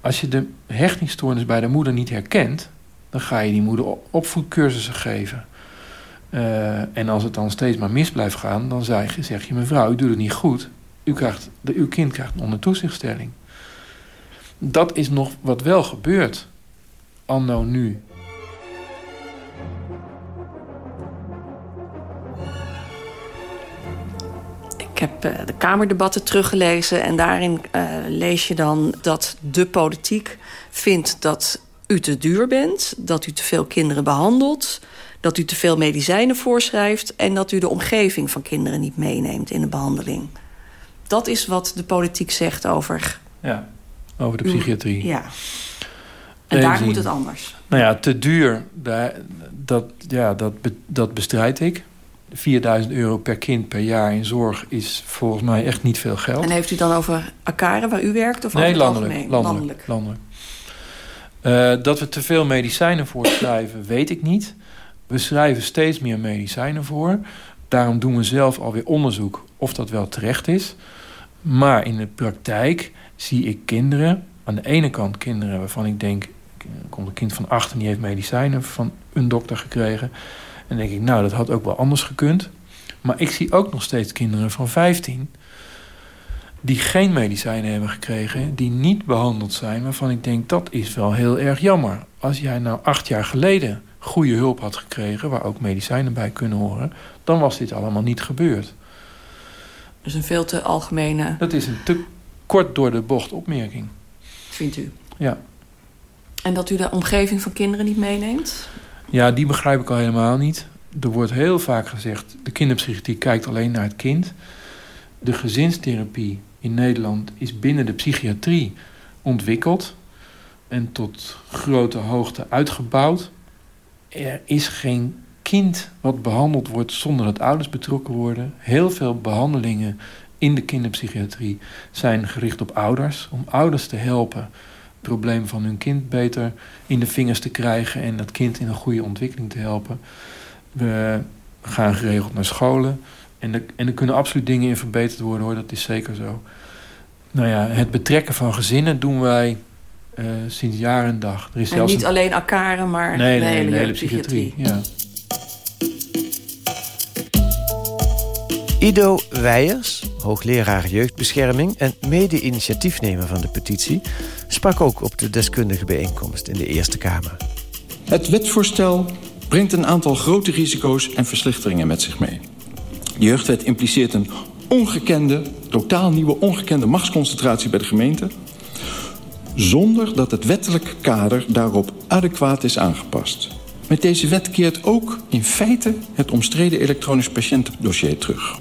Als je de hechtingstoornis bij de moeder niet herkent, dan ga je die moeder opvoedcursussen geven. Uh, en als het dan steeds maar mis blijft gaan, dan zeg je, mevrouw, u doet het niet goed. U krijgt, de, uw kind krijgt een ondertoezichtstelling. Dat is nog wat wel gebeurt. Anno nu. Ik heb uh, de Kamerdebatten teruggelezen en daarin uh, lees je dan dat de politiek vindt dat u te duur bent, dat u te veel kinderen behandelt, dat u te veel medicijnen voorschrijft en dat u de omgeving van kinderen niet meeneemt in de behandeling. Dat is wat de politiek zegt over ja over de psychiatrie. Ja. En daar moet het anders. Nou ja, te duur, dat, ja, dat, dat bestrijd ik. 4000 euro per kind per jaar in zorg is volgens mij echt niet veel geld. En heeft u dan over Akare, waar u werkt? Of nee, over landelijk, landelijk. landelijk. Uh, dat we te veel medicijnen voorschrijven, weet ik niet. We schrijven steeds meer medicijnen voor. Daarom doen we zelf alweer onderzoek of dat wel terecht is. Maar in de praktijk zie ik kinderen, aan de ene kant kinderen waarvan ik denk... er komt een kind van acht en die heeft medicijnen van een dokter gekregen. En denk ik, nou, dat had ook wel anders gekund. Maar ik zie ook nog steeds kinderen van 15 die geen medicijnen hebben gekregen, die niet behandeld zijn, waarvan ik denk dat is wel heel erg jammer. Als jij nou acht jaar geleden goede hulp had gekregen, waar ook medicijnen bij kunnen horen, dan was dit allemaal niet gebeurd. Dus een veel te algemene. Dat is een te kort door de bocht opmerking. Vindt u? Ja. En dat u de omgeving van kinderen niet meeneemt? Ja, die begrijp ik al helemaal niet. Er wordt heel vaak gezegd, de kinderpsychiatrie kijkt alleen naar het kind. De gezinstherapie in Nederland is binnen de psychiatrie ontwikkeld en tot grote hoogte uitgebouwd. Er is geen kind wat behandeld wordt zonder dat ouders betrokken worden. Heel veel behandelingen in de kinderpsychiatrie zijn gericht op ouders. Om ouders te helpen het probleem van hun kind beter in de vingers te krijgen en dat kind in een goede ontwikkeling te helpen. We gaan geregeld naar scholen. En, de, en er kunnen absoluut dingen in verbeterd worden hoor, dat is zeker zo. Nou ja, het betrekken van gezinnen doen wij uh, sinds jaar en dag. Er is en niet alleen akaren, maar nee, de hele, de hele psychiatrie. psychiatrie. Ja. Ido Weijers, hoogleraar jeugdbescherming en mede-initiatiefnemer van de petitie... sprak ook op de deskundige bijeenkomst in de Eerste Kamer. Het wetsvoorstel brengt een aantal grote risico's en verslechteringen met zich mee. De jeugdwet impliceert een ongekende, totaal nieuwe ongekende machtsconcentratie bij de gemeente... zonder dat het wettelijk kader daarop adequaat is aangepast. Met deze wet keert ook in feite het omstreden elektronisch patiëntendossier terug.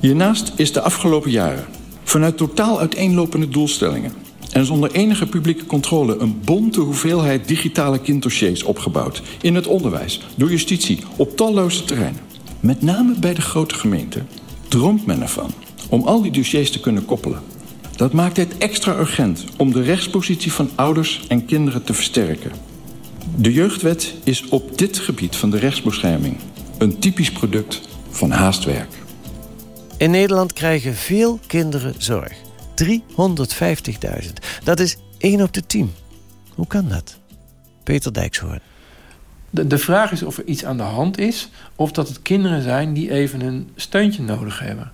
Hiernaast is de afgelopen jaren vanuit totaal uiteenlopende doelstellingen en zonder enige publieke controle een bonte hoeveelheid digitale kinddossiers opgebouwd. In het onderwijs, door justitie, op talloze terreinen. Met name bij de grote gemeenten droomt men ervan om al die dossiers te kunnen koppelen. Dat maakt het extra urgent om de rechtspositie van ouders en kinderen te versterken. De jeugdwet is op dit gebied van de rechtsbescherming een typisch product van haastwerk. In Nederland krijgen veel kinderen zorg. 350.000. Dat is 1 op de 10. Hoe kan dat? Peter Dijkshoorn. De, de vraag is of er iets aan de hand is... of dat het kinderen zijn die even een steuntje nodig hebben.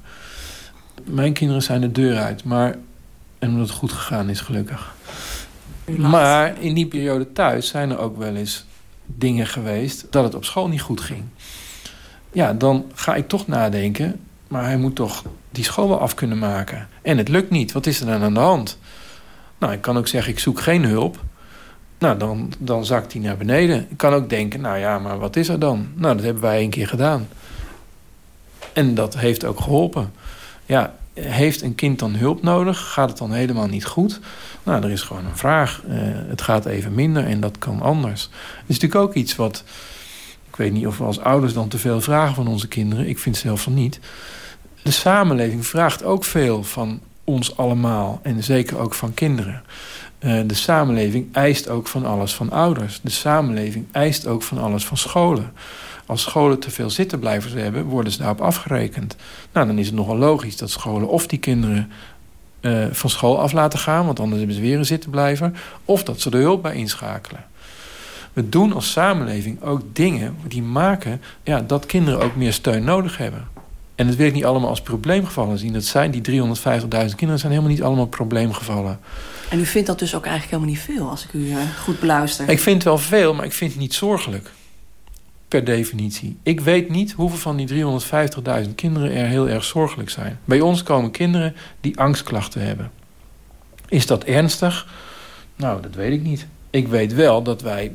Mijn kinderen zijn de deur uit, maar... en omdat het goed gegaan is, gelukkig. Maar in die periode thuis zijn er ook wel eens dingen geweest... dat het op school niet goed ging. Ja, dan ga ik toch nadenken... maar hij moet toch die school wel af kunnen maken. En het lukt niet. Wat is er dan aan de hand? Nou, ik kan ook zeggen, ik zoek geen hulp. Nou, dan, dan zakt hij naar beneden. Ik kan ook denken, nou ja, maar wat is er dan? Nou, dat hebben wij één keer gedaan. En dat heeft ook geholpen. Ja, heeft een kind dan hulp nodig? Gaat het dan helemaal niet goed? Nou, er is gewoon een vraag. Uh, het gaat even minder en dat kan anders. Het is natuurlijk ook iets wat... Ik weet niet of we als ouders dan te veel vragen van onze kinderen. Ik vind zelf van niet. De samenleving vraagt ook veel van ons allemaal. En zeker ook van kinderen. Uh, de samenleving eist ook van alles van ouders. De samenleving eist ook van alles van scholen. Als scholen te veel zittenblijvers hebben, worden ze daarop afgerekend. Nou, dan is het nogal logisch dat scholen of die kinderen uh, van school af laten gaan... want anders hebben ze weer een zittenblijver... of dat ze er hulp bij inschakelen. We doen als samenleving ook dingen die maken ja, dat kinderen ook meer steun nodig hebben. En het wil niet allemaal als probleemgevallen zien. Dat zijn die 350.000 kinderen zijn helemaal niet allemaal probleemgevallen. En u vindt dat dus ook eigenlijk helemaal niet veel, als ik u uh, goed beluister? Ik vind wel veel, maar ik vind het niet zorgelijk. Per definitie. Ik weet niet hoeveel van die 350.000 kinderen er heel erg zorgelijk zijn. Bij ons komen kinderen die angstklachten hebben. Is dat ernstig? Nou, dat weet ik niet. Ik weet wel dat wij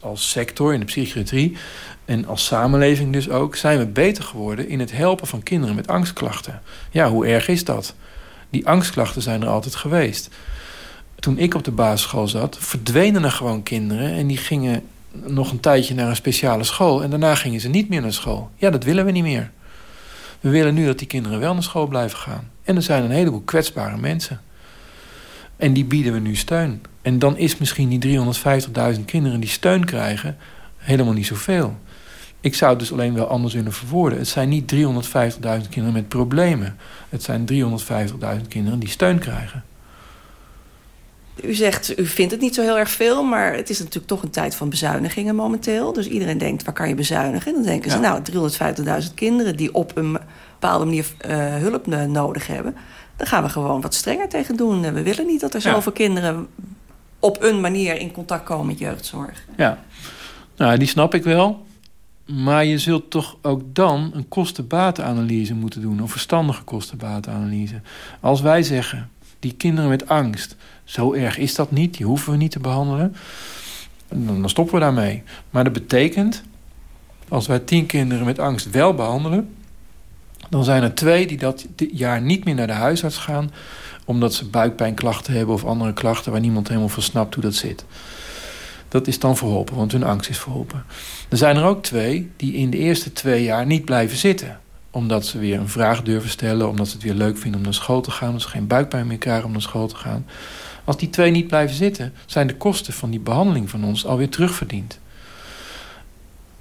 als sector in de psychiatrie en als samenleving dus ook, zijn we beter geworden in het helpen van kinderen met angstklachten. Ja, hoe erg is dat? Die angstklachten zijn er altijd geweest. Toen ik op de basisschool zat, verdwenen er gewoon kinderen en die gingen nog een tijdje naar een speciale school en daarna gingen ze niet meer naar school. Ja, dat willen we niet meer. We willen nu dat die kinderen wel naar school blijven gaan. En er zijn een heleboel kwetsbare mensen. En die bieden we nu steun. En dan is misschien die 350.000 kinderen die steun krijgen helemaal niet zoveel. Ik zou het dus alleen wel anders willen verwoorden. Het zijn niet 350.000 kinderen met problemen. Het zijn 350.000 kinderen die steun krijgen. U zegt, u vindt het niet zo heel erg veel... maar het is natuurlijk toch een tijd van bezuinigingen momenteel. Dus iedereen denkt, waar kan je bezuinigen? En dan denken ze, nou, 350.000 kinderen... die op een bepaalde manier uh, hulp nodig hebben... daar gaan we gewoon wat strenger tegen doen. We willen niet dat er zoveel kinderen op een manier in contact komen met jeugdzorg. Ja, nou, die snap ik wel. Maar je zult toch ook dan een kostenbatenanalyse moeten doen. Een verstandige kostenbatenanalyse. Als wij zeggen, die kinderen met angst... zo erg is dat niet, die hoeven we niet te behandelen... dan, stoppen we daarmee. Maar dat betekent, als wij tien kinderen met angst wel behandelen... dan zijn er twee die dat jaar niet meer naar de huisarts gaan... omdat ze buikpijnklachten hebben of andere klachten... waar niemand helemaal van snapt hoe dat zit dat is dan verholpen, want hun angst is verholpen. Er zijn er ook twee die in de eerste twee jaar niet blijven zitten. Omdat ze weer een vraag durven stellen, omdat ze het weer leuk vinden om naar school te gaan, omdat ze geen buikpijn meer krijgen om naar school te gaan. Als die twee niet blijven zitten, zijn de kosten van die behandeling van ons alweer terugverdiend.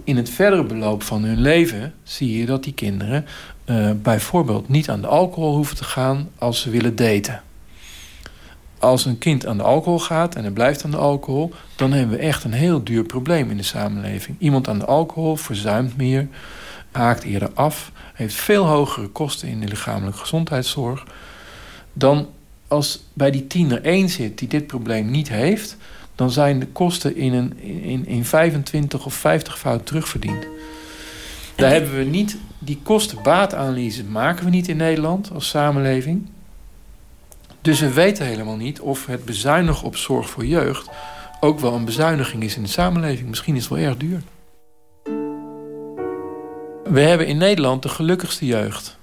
In het verdere beloop van hun leven zie je dat die kinderen uh, bijvoorbeeld niet aan de alcohol hoeven te gaan als ze willen daten als een kind aan de alcohol gaat en het blijft aan de alcohol... dan hebben we echt een heel duur probleem in de samenleving. Iemand aan de alcohol verzuimt meer, haakt eerder af... heeft veel hogere kosten in de lichamelijke gezondheidszorg... dan als bij die tiener één zit die dit probleem niet heeft... dan zijn de kosten in, een, in, in 25 of 50 fout terugverdiend. Daar hebben we niet, die kosten-baatanalyse maken we niet in Nederland als samenleving... Dus we weten helemaal niet of het bezuinigen op zorg voor jeugd... ook wel een bezuiniging is in de samenleving. Misschien is het wel erg duur. We hebben in Nederland de gelukkigste jeugd.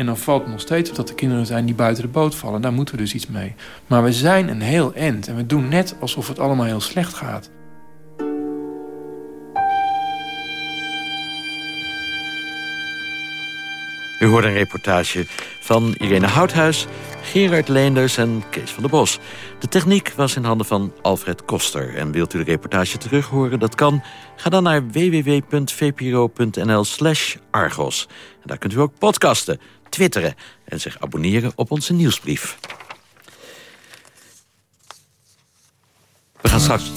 En dan valt het nog steeds op dat er kinderen zijn die buiten de boot vallen. Daar moeten we dus iets mee. Maar we zijn een heel end. En we doen net alsof het allemaal heel slecht gaat. U hoort een reportage van Irene Houthuis, Gerard Leenders en Kees van der Bos. De techniek was in handen van Alfred Koster. En wilt u de reportage terug horen? Dat kan. Ga dan naar www.vpro.nl slash Argos. En daar kunt u ook podcasten, twitteren en zich abonneren op onze nieuwsbrief. We gaan straks...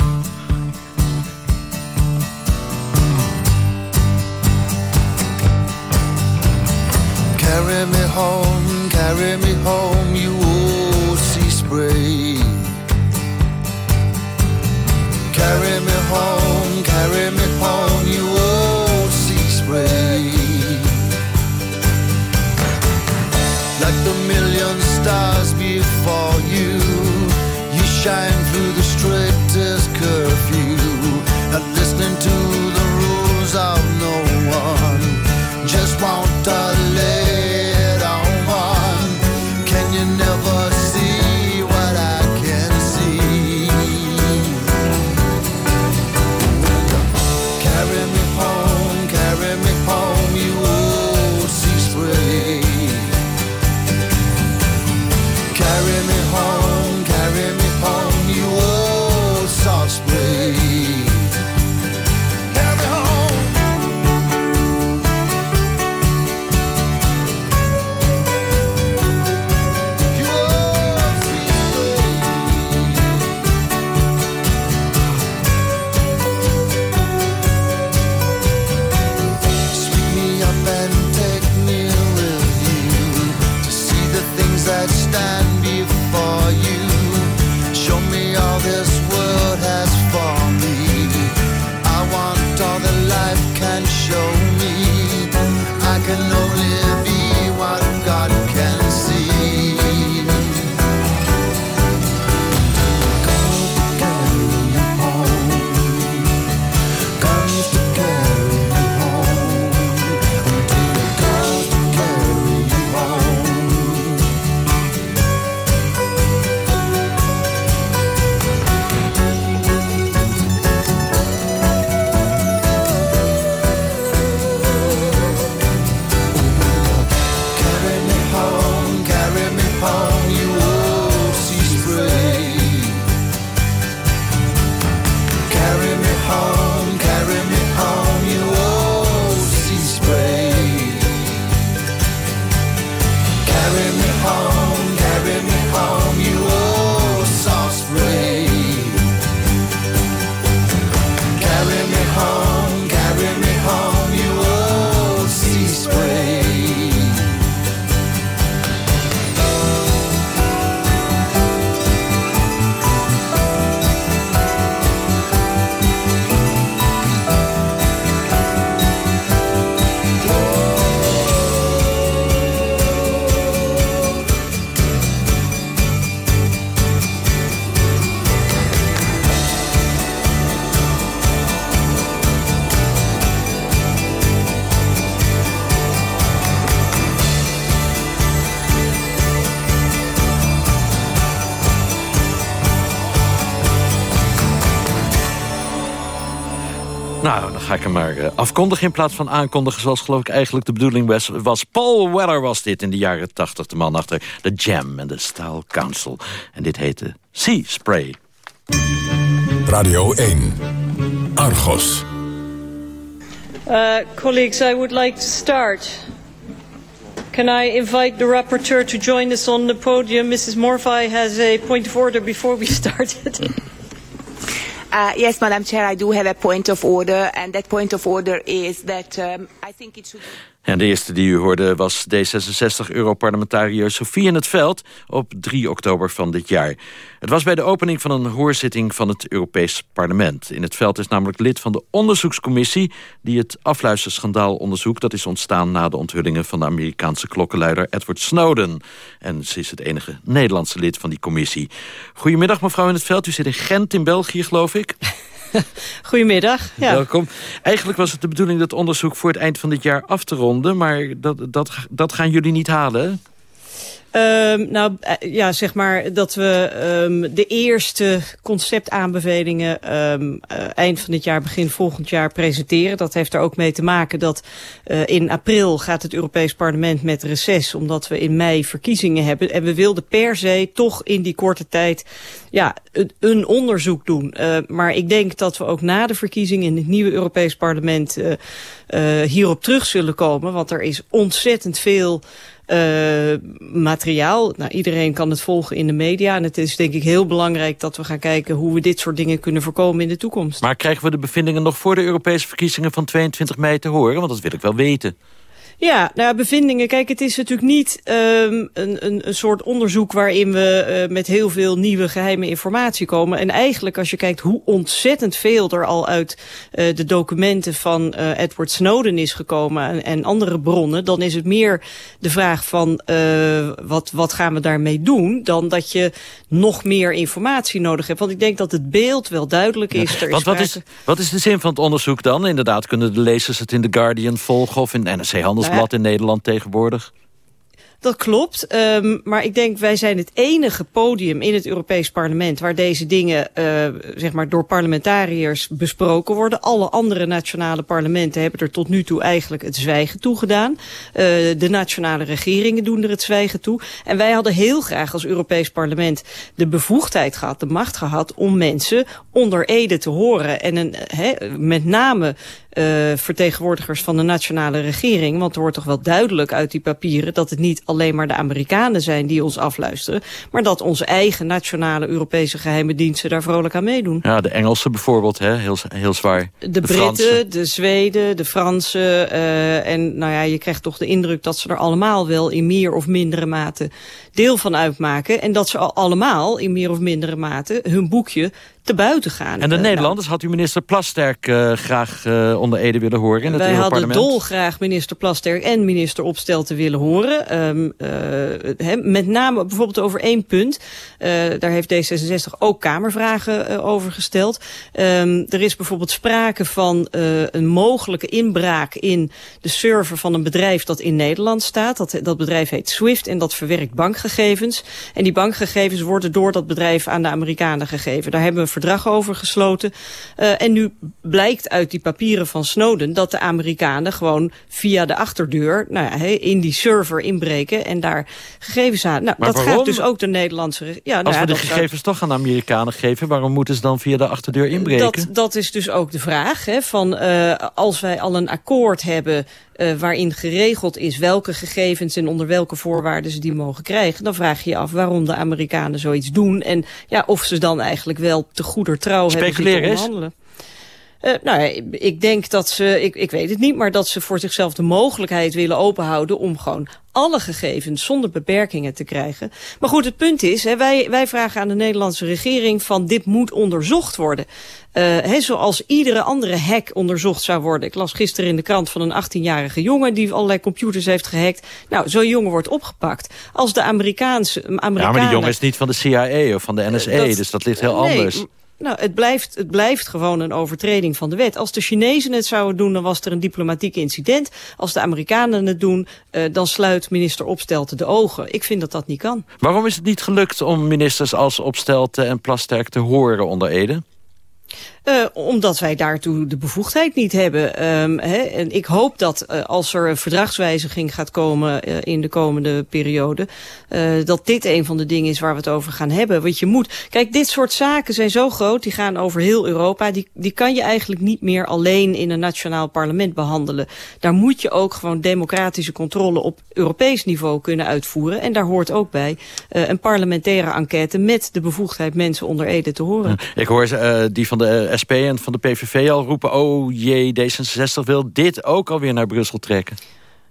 Carry me home, carry me home, you old sea spray. Carry me home, carry me home, shine afkondigen in plaats van aankondigen... zoals geloof ik eigenlijk de bedoeling was. was. Paul Weller was dit in de jaren 80, de man achter The Jam en de Style Council. En dit heette Sea Spray. Radio 1. Argos. Uh, colleagues, I would like to start. Can I invite the rapporteur to join us on the podium? Mrs. Morvai has a point of order before we start. Uh, yes, Madam Chair, I do have a point of order, and that point of order is that um, I think it should. En de eerste die u hoorde was D66-europarlementariër Sofie in het Veld... op 3 oktober van dit jaar. Het was bij de opening van een hoorzitting van het Europees Parlement. In het Veld is namelijk lid van de onderzoekscommissie... die het afluisterschandaal onderzoekt. Dat is ontstaan na de onthullingen van de Amerikaanse klokkenluider Edward Snowden. En ze is het enige Nederlandse lid van die commissie. Goedemiddag mevrouw in het Veld, u zit in Gent in België geloof ik? Goedemiddag. Ja. Welkom. Eigenlijk was het de bedoeling dat onderzoek voor het eind van dit jaar af te ronden... maar dat, dat, dat gaan jullie niet halen, Um, nou, eh, ja, zeg maar dat we um, de eerste conceptaanbevelingen um, eind van dit jaar, begin volgend jaar presenteren. Dat heeft er ook mee te maken dat uh, in april gaat het Europees Parlement met reces, omdat we in mei verkiezingen hebben. En we wilden per se toch in die korte tijd ja, een, onderzoek doen. Uh, maar ik denk dat we ook na de verkiezingen in het nieuwe Europees Parlement hierop terug zullen komen. Want er is ontzettend veel materiaal. Nou, iedereen kan het volgen in de media. En het is denk ik heel belangrijk dat we gaan kijken... hoe we dit soort dingen kunnen voorkomen in de toekomst. Maar krijgen we de bevindingen nog voor de Europese verkiezingen van 22 mei te horen? Want dat wil ik wel weten. Ja, nou, bevindingen. Kijk, het is natuurlijk niet um, een, een, een soort onderzoek waarin we uh, met heel veel nieuwe geheime informatie komen. En eigenlijk als je kijkt hoe ontzettend veel er al uit uh, de documenten van uh, Edward Snowden is gekomen en, en, andere bronnen, dan is het meer de vraag van wat, wat gaan we daarmee doen, dan dat je nog meer informatie nodig hebt. Want ik denk dat het beeld wel duidelijk is. Ja, want wat is, wat is de zin van het onderzoek dan? Inderdaad, kunnen de lezers het in The Guardian volgen of in NRC Handels? blad in Nederland tegenwoordig. Dat klopt, um, maar ik denk wij zijn het enige podium in het Europees Parlement waar deze dingen uh, zeg maar door parlementariërs besproken worden. Alle andere nationale parlementen hebben er tot nu toe eigenlijk het zwijgen toegedaan. Uh, de nationale regeringen doen er het zwijgen toe. En wij hadden heel graag als Europees Parlement de bevoegdheid gehad, de macht gehad om mensen onder ede te horen. En een, he, met name vertegenwoordigers van de nationale regering. Want er wordt toch wel duidelijk uit die papieren dat het niet alleen maar de Amerikanen zijn die ons afluisteren. Maar dat onze eigen nationale Europese geheime diensten daar vrolijk aan meedoen. Ja, de Engelsen bijvoorbeeld, hè? Heel, heel zwaar. De, de Britten, Fransen. de Zweden, de Fransen. Uh, en nou ja, je krijgt toch de indruk dat ze er allemaal wel in meer of mindere mate deel van uitmaken. En dat ze allemaal in meer of mindere mate hun boekje te buiten gaan. En de Nederlanders nou, had u minister Plasterk uh, graag uh, onder Ede willen horen in het Wij hadden dolgraag minister Plasterk en minister Opstelten willen horen. Um, he, met name bijvoorbeeld over één punt. daar heeft D66 ook Kamervragen over gesteld. Um, er is bijvoorbeeld sprake van een mogelijke inbraak in de server van een bedrijf dat in Nederland staat. Dat, dat bedrijf heet Swift en dat verwerkt bankgegevens. En die bankgegevens worden door dat bedrijf aan de Amerikanen gegeven. Daar hebben we verdrag over gesloten. Uh, en nu blijkt uit die papieren van Snowden dat de Amerikanen gewoon via de achterdeur nou ja, in die server inbreken en daar gegevens aan. Nou, maar dat waarom? gaat dus ook de Nederlandse... Ja, Als nou we de gegevens toch aan de Amerikanen geven, waarom moeten ze dan via de achterdeur inbreken? Dat, dat is dus ook de vraag. Hè, van, uh, als wij al een akkoord hebben uh, waarin geregeld is welke gegevens en onder welke voorwaarden ze die mogen krijgen, dan vraag je je af waarom de Amerikanen zoiets doen en ja, of ze dan eigenlijk wel te goeder trouw hebben zitten onderhandelen. Uh, nou ik denk dat ze, ik, ik weet het niet, maar dat ze voor zichzelf de mogelijkheid willen openhouden om gewoon alle gegevens zonder beperkingen te krijgen. Maar goed, het punt is, hè, wij, wij vragen aan de Nederlandse regering van dit moet onderzocht worden. Uh, hè, zoals iedere andere hack onderzocht zou worden. Ik las gisteren in de krant van een 18-jarige jongen die allerlei computers heeft gehackt. Nou, zo'n jongen wordt opgepakt. Als de Amerikaanse... Amerikanen, ja, maar die jongen is niet van de CIA of van de NSA, dat, dus dat ligt heel nee, anders. Nou, het blijft, het blijft gewoon een overtreding van de wet. Als de Chinezen het zouden doen, dan was er een diplomatiek incident. Als de Amerikanen het doen, uh, dan sluit minister Opstelten de ogen. Ik vind dat dat niet kan. Waarom is het niet gelukt om ministers als Opstelten en Plasterk te horen onder Ede? Uh, omdat wij daartoe de bevoegdheid niet hebben. Um, hè, en ik hoop dat uh, als er een verdragswijziging gaat komen uh, in de komende periode... dat dit een van de dingen is waar we het over gaan hebben. Want je moet... Kijk, dit soort zaken zijn zo groot, die gaan over heel Europa. Die, die kan je eigenlijk niet meer alleen in een nationaal parlement behandelen. Daar moet je ook gewoon democratische controle op Europees niveau kunnen uitvoeren. En daar hoort ook bij een parlementaire enquête... met de bevoegdheid mensen onder ede te horen. Ik hoor die van de SP en van de PVV al roepen... oh jee, D66 wil dit ook alweer naar Brussel trekken.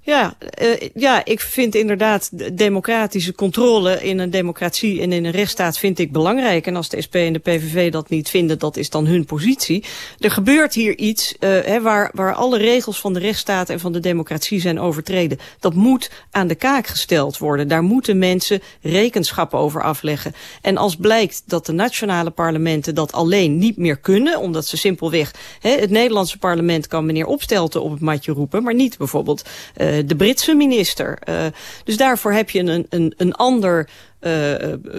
Ja, uh, ja, ik vind inderdaad de democratische controle in een democratie en in een rechtsstaat vind ik belangrijk. En als de SP en de PVV dat niet vinden, dat is dan hun positie. Er gebeurt hier iets uh, waar, waar alle regels van de rechtsstaat en van de democratie zijn overtreden. Dat moet aan de kaak gesteld worden. Daar moeten mensen rekenschap over afleggen. En als blijkt dat de nationale parlementen dat alleen niet meer kunnen, omdat ze simpelweg, hè, het Nederlandse parlement kan meneer Opstelten op het matje roepen, maar niet bijvoorbeeld uh, de Britse minister. Uh, dus daarvoor heb je een, een, een ander uh,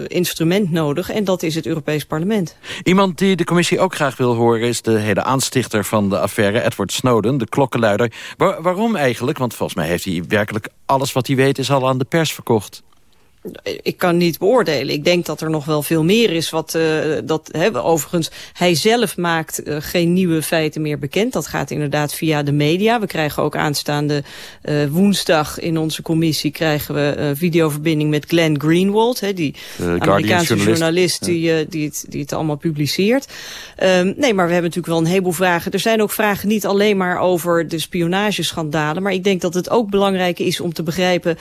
instrument nodig en dat is het Europees Parlement. Iemand die de commissie ook graag wil horen is de hele aanstichter van de affaire, Edward Snowden, de klokkenluider. Waar, waarom eigenlijk? Want volgens mij heeft hij werkelijk alles wat hij weet is al aan de pers verkocht ik kan niet beoordelen. Ik denk dat er nog wel veel meer is. Wat, uh, dat, hè, overigens, hij zelf maakt uh, geen nieuwe feiten meer bekend. Dat gaat inderdaad via de media. We krijgen ook aanstaande uh, woensdag in onze commissie... krijgen we videoverbinding met Glenn Greenwald. Hè, die Amerikaanse journalist, journalist die, die, het, die het allemaal publiceert. Um, nee, maar we hebben natuurlijk wel een heleboel vragen. Er zijn ook vragen niet alleen maar over de spionageschandalen. Maar ik denk dat het ook belangrijk is om te begrijpen...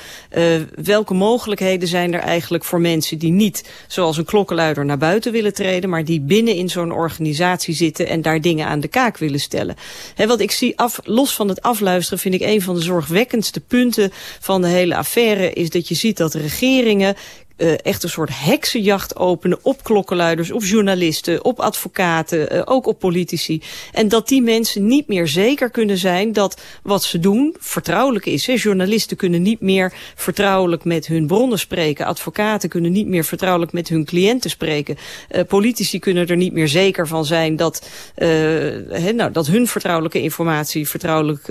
welke mogelijkheden zijn er eigenlijk voor mensen die niet zoals een klokkenluider naar buiten willen treden, maar die binnen in zo'n organisatie zitten en daar dingen aan de kaak willen stellen. He, wat ik zie, af, los van het afluisteren, vind ik een van de zorgwekkendste punten van de hele affaire is dat je ziet dat regeringen uh, echt een soort heksenjacht openen op klokkenluiders, op journalisten, op advocaten, uh, ook op politici. En dat die mensen niet meer zeker kunnen zijn dat wat ze doen vertrouwelijk is. Hè. Journalisten kunnen niet meer vertrouwelijk met hun bronnen spreken. Advocaten kunnen niet meer vertrouwelijk met hun cliënten spreken. Uh, politici kunnen er niet meer zeker van zijn dat, he, nou, dat hun vertrouwelijke informatie vertrouwelijk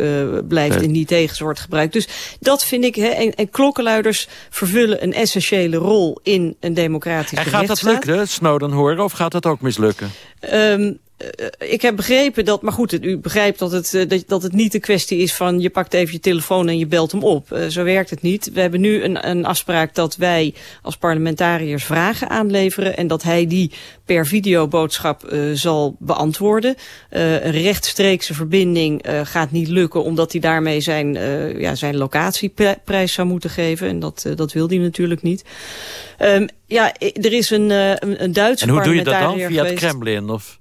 blijft en niet tegen wordt gebruikt. Dus dat vind ik, he, en, en klokkenluiders vervullen een essentiële rol rol in een democratische En gaat dat lukken, Snowden horen, of gaat dat ook mislukken? Um, ik heb begrepen dat, maar goed, u begrijpt dat het, eh, dat, dat het niet een kwestie is van je pakt even je telefoon en je belt hem op. Uh, zo werkt het niet. We hebben nu een, een afspraak dat wij als parlementariërs vragen aanleveren en dat hij die per videoboodschap uh, zal beantwoorden. Uh, een rechtstreekse verbinding gaat niet lukken omdat hij daarmee zijn, ja, zijn locatieprijs zou moeten geven. En dat, dat wil hij natuurlijk niet. Um, ja, er is een, een, een Duitse En hoe doe je dat dan? Via het Kremlin? Of?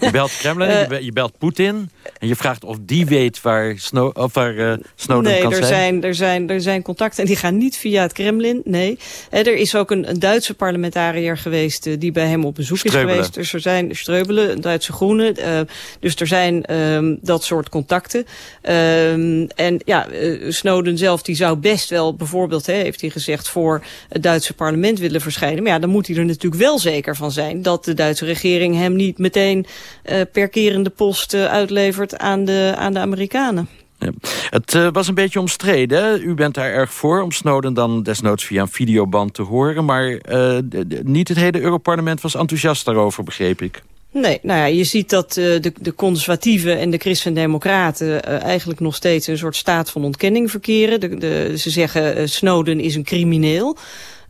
Je belt Kremlin, uh, je, belt Poetin en je vraagt of die weet waar, Snow, of waar uh, Snowden nee, kan er zijn. zijn. Er zijn, er zijn contacten en die gaan niet via het Kremlin, nee. er is ook een, een Duitse parlementariër geweest uh, die bij hem op bezoek Streubelen. is geweest. Dus er zijn Streubelen, een Duitse groene. dus er zijn um, dat soort contacten. Um, en ja, Snowden zelf die zou best wel bijvoorbeeld, he, heeft hij gezegd, voor het Duitse parlement willen verschijnen. Maar ja, dan moet hij er natuurlijk wel zeker van zijn dat de Duitse regering hem niet meteen uh, per kerende post uh, uitlevert aan de, aan de Amerikanen. Ja. Het uh, was een beetje omstreden. U bent daar erg voor om Snowden dan desnoods via een videoband te horen. Maar uh, niet het hele Europarlement was enthousiast daarover, begreep ik. Nee, nou ja, je ziet dat uh, de, de conservatieven en de christendemocraten uh, eigenlijk nog steeds een soort staat van ontkenning verkeren. De, de, ze zeggen uh, Snowden is een crimineel.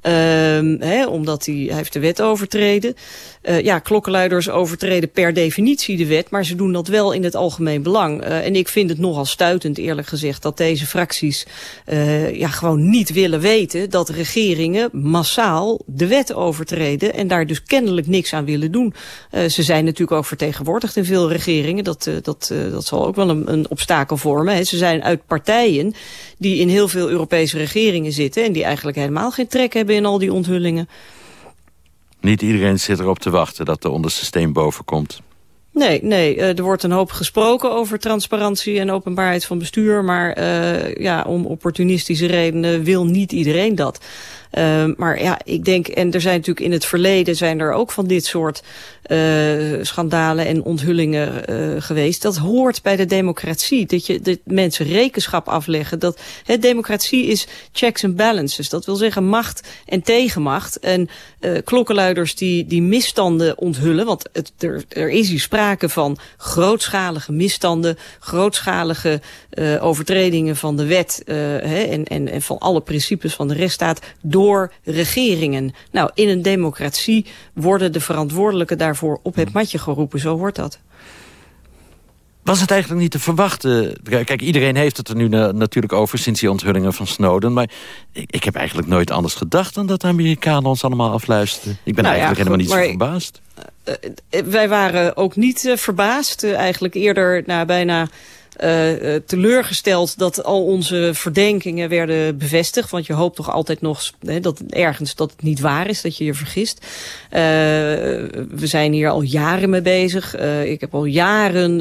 Um, hè, omdat hij, hij heeft de wet overtreden. Uh, ja, klokkenluiders overtreden per definitie de wet, maar ze doen dat wel in het algemeen belang. Uh, en ik vind het nogal stuitend, eerlijk gezegd, dat deze fracties uh, ja, gewoon niet willen weten dat regeringen massaal de wet overtreden en daar dus kennelijk niks aan willen doen. ze zijn natuurlijk ook vertegenwoordigd in veel regeringen. Dat, dat, dat zal ook wel een, een obstakel vormen. Ze zijn uit partijen die in heel veel Europese regeringen zitten en die eigenlijk helemaal geen trek hebben in al die onthullingen. Niet iedereen zit erop te wachten dat de onderste steen boven komt. Nee, nee, er wordt een hoop gesproken over transparantie en openbaarheid van bestuur. Maar uh, ja, om opportunistische redenen wil niet iedereen dat. Uh, maar ja, ik denk, en er zijn natuurlijk in het verleden zijn er ook van dit soort uh, schandalen en onthullingen uh, geweest. Dat hoort bij de democratie. Dat je dat mensen rekenschap afleggen. Dat democratie is checks and balances. Dat wil zeggen macht en tegenmacht. En uh, klokkenluiders die, die misstanden onthullen. Want er, er is hier sprake van grootschalige misstanden. Grootschalige overtredingen van de wet. En, en, en van alle principes van de rechtsstaat. Door regeringen. Nou, in een democratie worden de verantwoordelijken daarvoor op het matje geroepen. Zo wordt dat. Was het eigenlijk niet te verwachten? Kijk, iedereen heeft het er nu natuurlijk over sinds die onthullingen van Snowden. Maar ik, ik, heb eigenlijk nooit anders gedacht dan dat de Amerikanen ons allemaal afluisteren. Ik ben nou eigenlijk helemaal niet zo verbaasd. Uh, wij waren ook niet verbaasd. eigenlijk eerder na bijna uh, teleurgesteld dat al onze verdenkingen werden bevestigd. Want je hoopt toch altijd nog hè, dat ergens dat het niet waar is, dat je je vergist. Uh, we zijn hier al jaren mee bezig. ik heb al jaren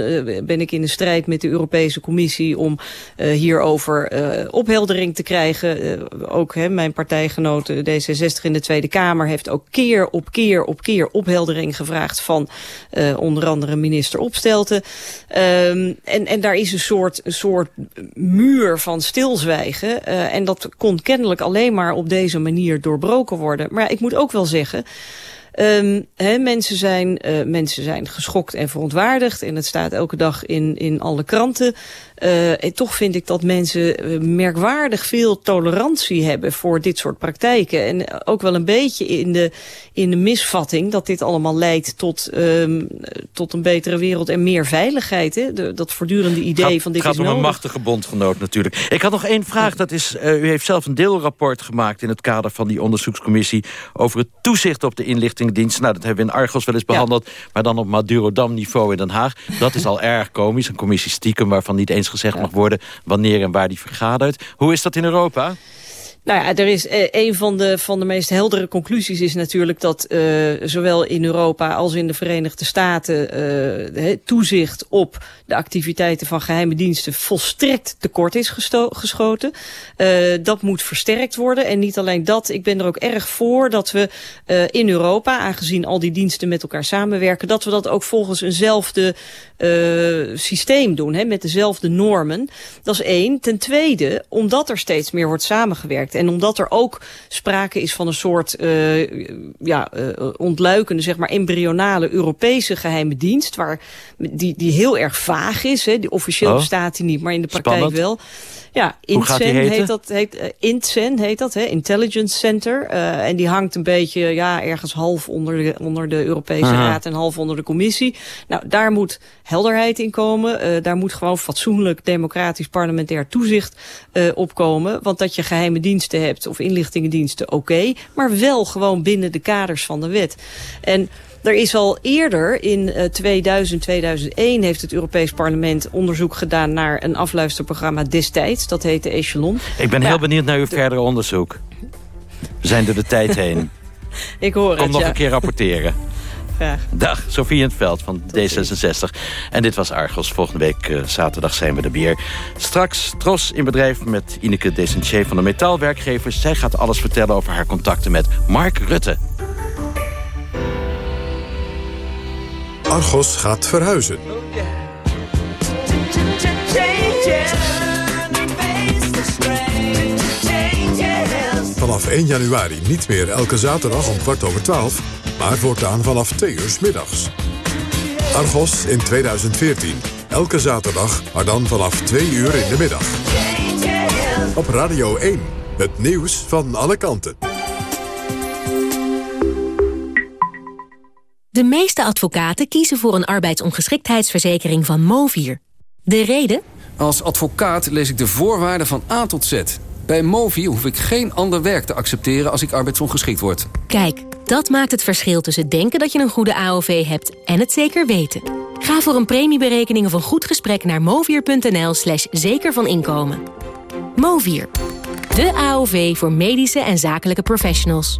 ben ik in de strijd met de Europese Commissie om hierover opheldering te krijgen. ook hè, mijn partijgenoot D66 in de Tweede Kamer heeft ook keer op keer op keer opheldering gevraagd van onder andere minister Opstelten. Ehm, en, en daar is een soort, soort muur van stilzwijgen. Uh, en dat kon kennelijk alleen maar op deze manier doorbroken worden. Maar ik moet ook wel zeggen... Um, mensen, zijn, uh, mensen zijn geschokt en verontwaardigd. En het staat elke dag in, in alle kranten. Uh, en toch vind ik dat mensen eh, merkwaardig veel tolerantie hebben voor dit soort praktijken. En ook wel een beetje in de, in de misvatting dat dit allemaal leidt tot, um, tot een betere wereld en meer veiligheid. Hè? De, dat voortdurende idee gaat, van dit gaat is om nodig. een machtige bondgenoot natuurlijk. Ik had nog één vraag. Dat is, uh, u heeft zelf een deelrapport gemaakt in het kader van die onderzoekscommissie over het toezicht op de inlichtingendienst. Nou, dat hebben we in Argos wel eens behandeld, ja. maar dan op Madurodam-niveau in Den Haag. Dat is al erg komisch. Een commissie stiekem waarvan niet eens gezegd mag worden wanneer en waar die vergadert. Hoe is dat in Europa? Nou ja, er is eh, een van de, van de meest heldere conclusies is natuurlijk dat uh, zowel in Europa als in de Verenigde Staten uh, toezicht op de activiteiten van geheime diensten volstrekt tekort is geschoten. Uh, dat moet versterkt worden. En niet alleen dat, ik ben er ook erg voor dat we in Europa, aangezien al die diensten met elkaar samenwerken, dat we dat ook volgens eenzelfde systeem doen, hè, met dezelfde normen. Dat is één. Ten tweede, omdat er steeds meer wordt samengewerkt en omdat er ook sprake is van een soort uh, ja, uh, ontluikende, zeg maar embryonale Europese geheime dienst, waar, die, die heel erg vaag is. Hè. Die officieel oh. bestaat die niet, maar in de praktijk Spannend. wel. Ja, INTCEN heet dat, heet, uh, INTCEN heet dat, hè, Intelligence Center. Uh, en die hangt een beetje, ja, ergens half onder de, onder de Europese Aha. Raad en half onder de Commissie. Nou, daar moet helderheid in komen. Uh, daar moet gewoon fatsoenlijk democratisch parlementair toezicht op komen. Want dat je geheime diensten hebt of inlichtingendiensten, oké. Okay, maar wel gewoon binnen de kaders van de wet. En er is al eerder, in uh, 2000, 2001, heeft het Europees Parlement onderzoek gedaan naar een afluisterprogramma destijds. Dat heette Echelon. Ik ben Maar heel benieuwd naar uw verdere onderzoek. We zijn door de tijd heen. Ik hoor Kom het, nog ja. een keer rapporteren. Graag. Dag, Sofie in het Veld van D66. En dit was Argos. Volgende week uh, zaterdag zijn we er weer. Straks Tros in bedrijf met Ineke Desentier van de Metaalwerkgevers. Zij gaat alles vertellen over haar contacten met Mark Rutte. Argos gaat verhuizen. Vanaf 1 januari niet meer elke zaterdag om kwart over 12, maar voortaan vanaf 2 uur 's middags. Argos in 2014. Elke zaterdag, maar dan vanaf 2 uur in de middag. Op Radio 1. Het nieuws van alle kanten. De meeste advocaten kiezen voor een arbeidsongeschiktheidsverzekering van Movier. De reden? Als advocaat lees ik de voorwaarden van A tot Z. Bij Movier hoef ik geen ander werk te accepteren als ik arbeidsongeschikt word. Kijk, dat maakt het verschil tussen denken dat je een goede AOV hebt en het zeker weten. Ga voor een premieberekening of een goed gesprek naar movier.nl slash zeker van inkomen. Movier, de AOV voor medische en zakelijke professionals.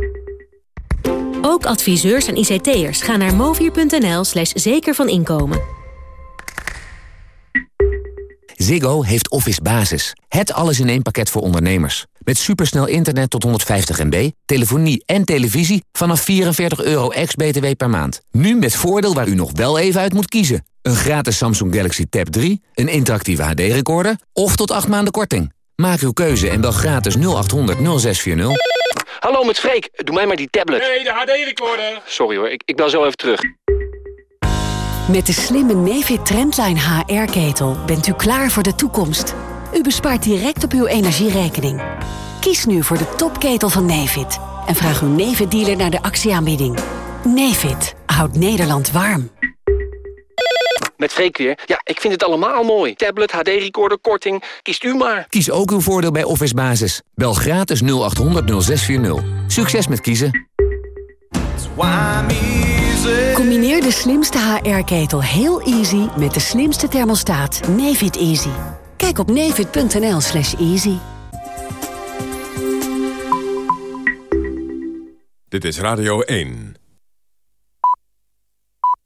Ook adviseurs en ICT'ers gaan naar movier.nl slash zeker van inkomen. Ziggo heeft Office Basis. Het alles in één pakket voor ondernemers. Met supersnel internet tot 150 MB, telefonie en televisie vanaf 44 euro ex-BTW per maand. Nu met voordeel waar u nog wel even uit moet kiezen. Een gratis Samsung Galaxy Tab 3, een interactieve HD-recorder of tot 8 maanden korting. Maak uw keuze en bel gratis 0800 0640. Hallo, met Freek. Doe mij maar die tablet. Nee, de HD-recorder. Sorry hoor, ik, ik bel zo even terug. Met de slimme Nefit Trendline HR-ketel bent u klaar voor de toekomst. U bespaart direct op uw energierekening. Kies nu voor de topketel van Nefit. En vraag uw Nefit-dealer naar de actieaanbieding. Nefit houdt Nederland warm. Met Freek weer. Ja, ik vind het allemaal mooi. Tablet, HD-recorder, korting. Kiest u maar. Kies ook uw voordeel bij Office Basis. Bel gratis 0800 0640. Succes met kiezen. Combineer de slimste HR-ketel heel easy met de slimste thermostaat Nefit Easy. Kijk op nefit.nl slash easy. Dit is Radio 1.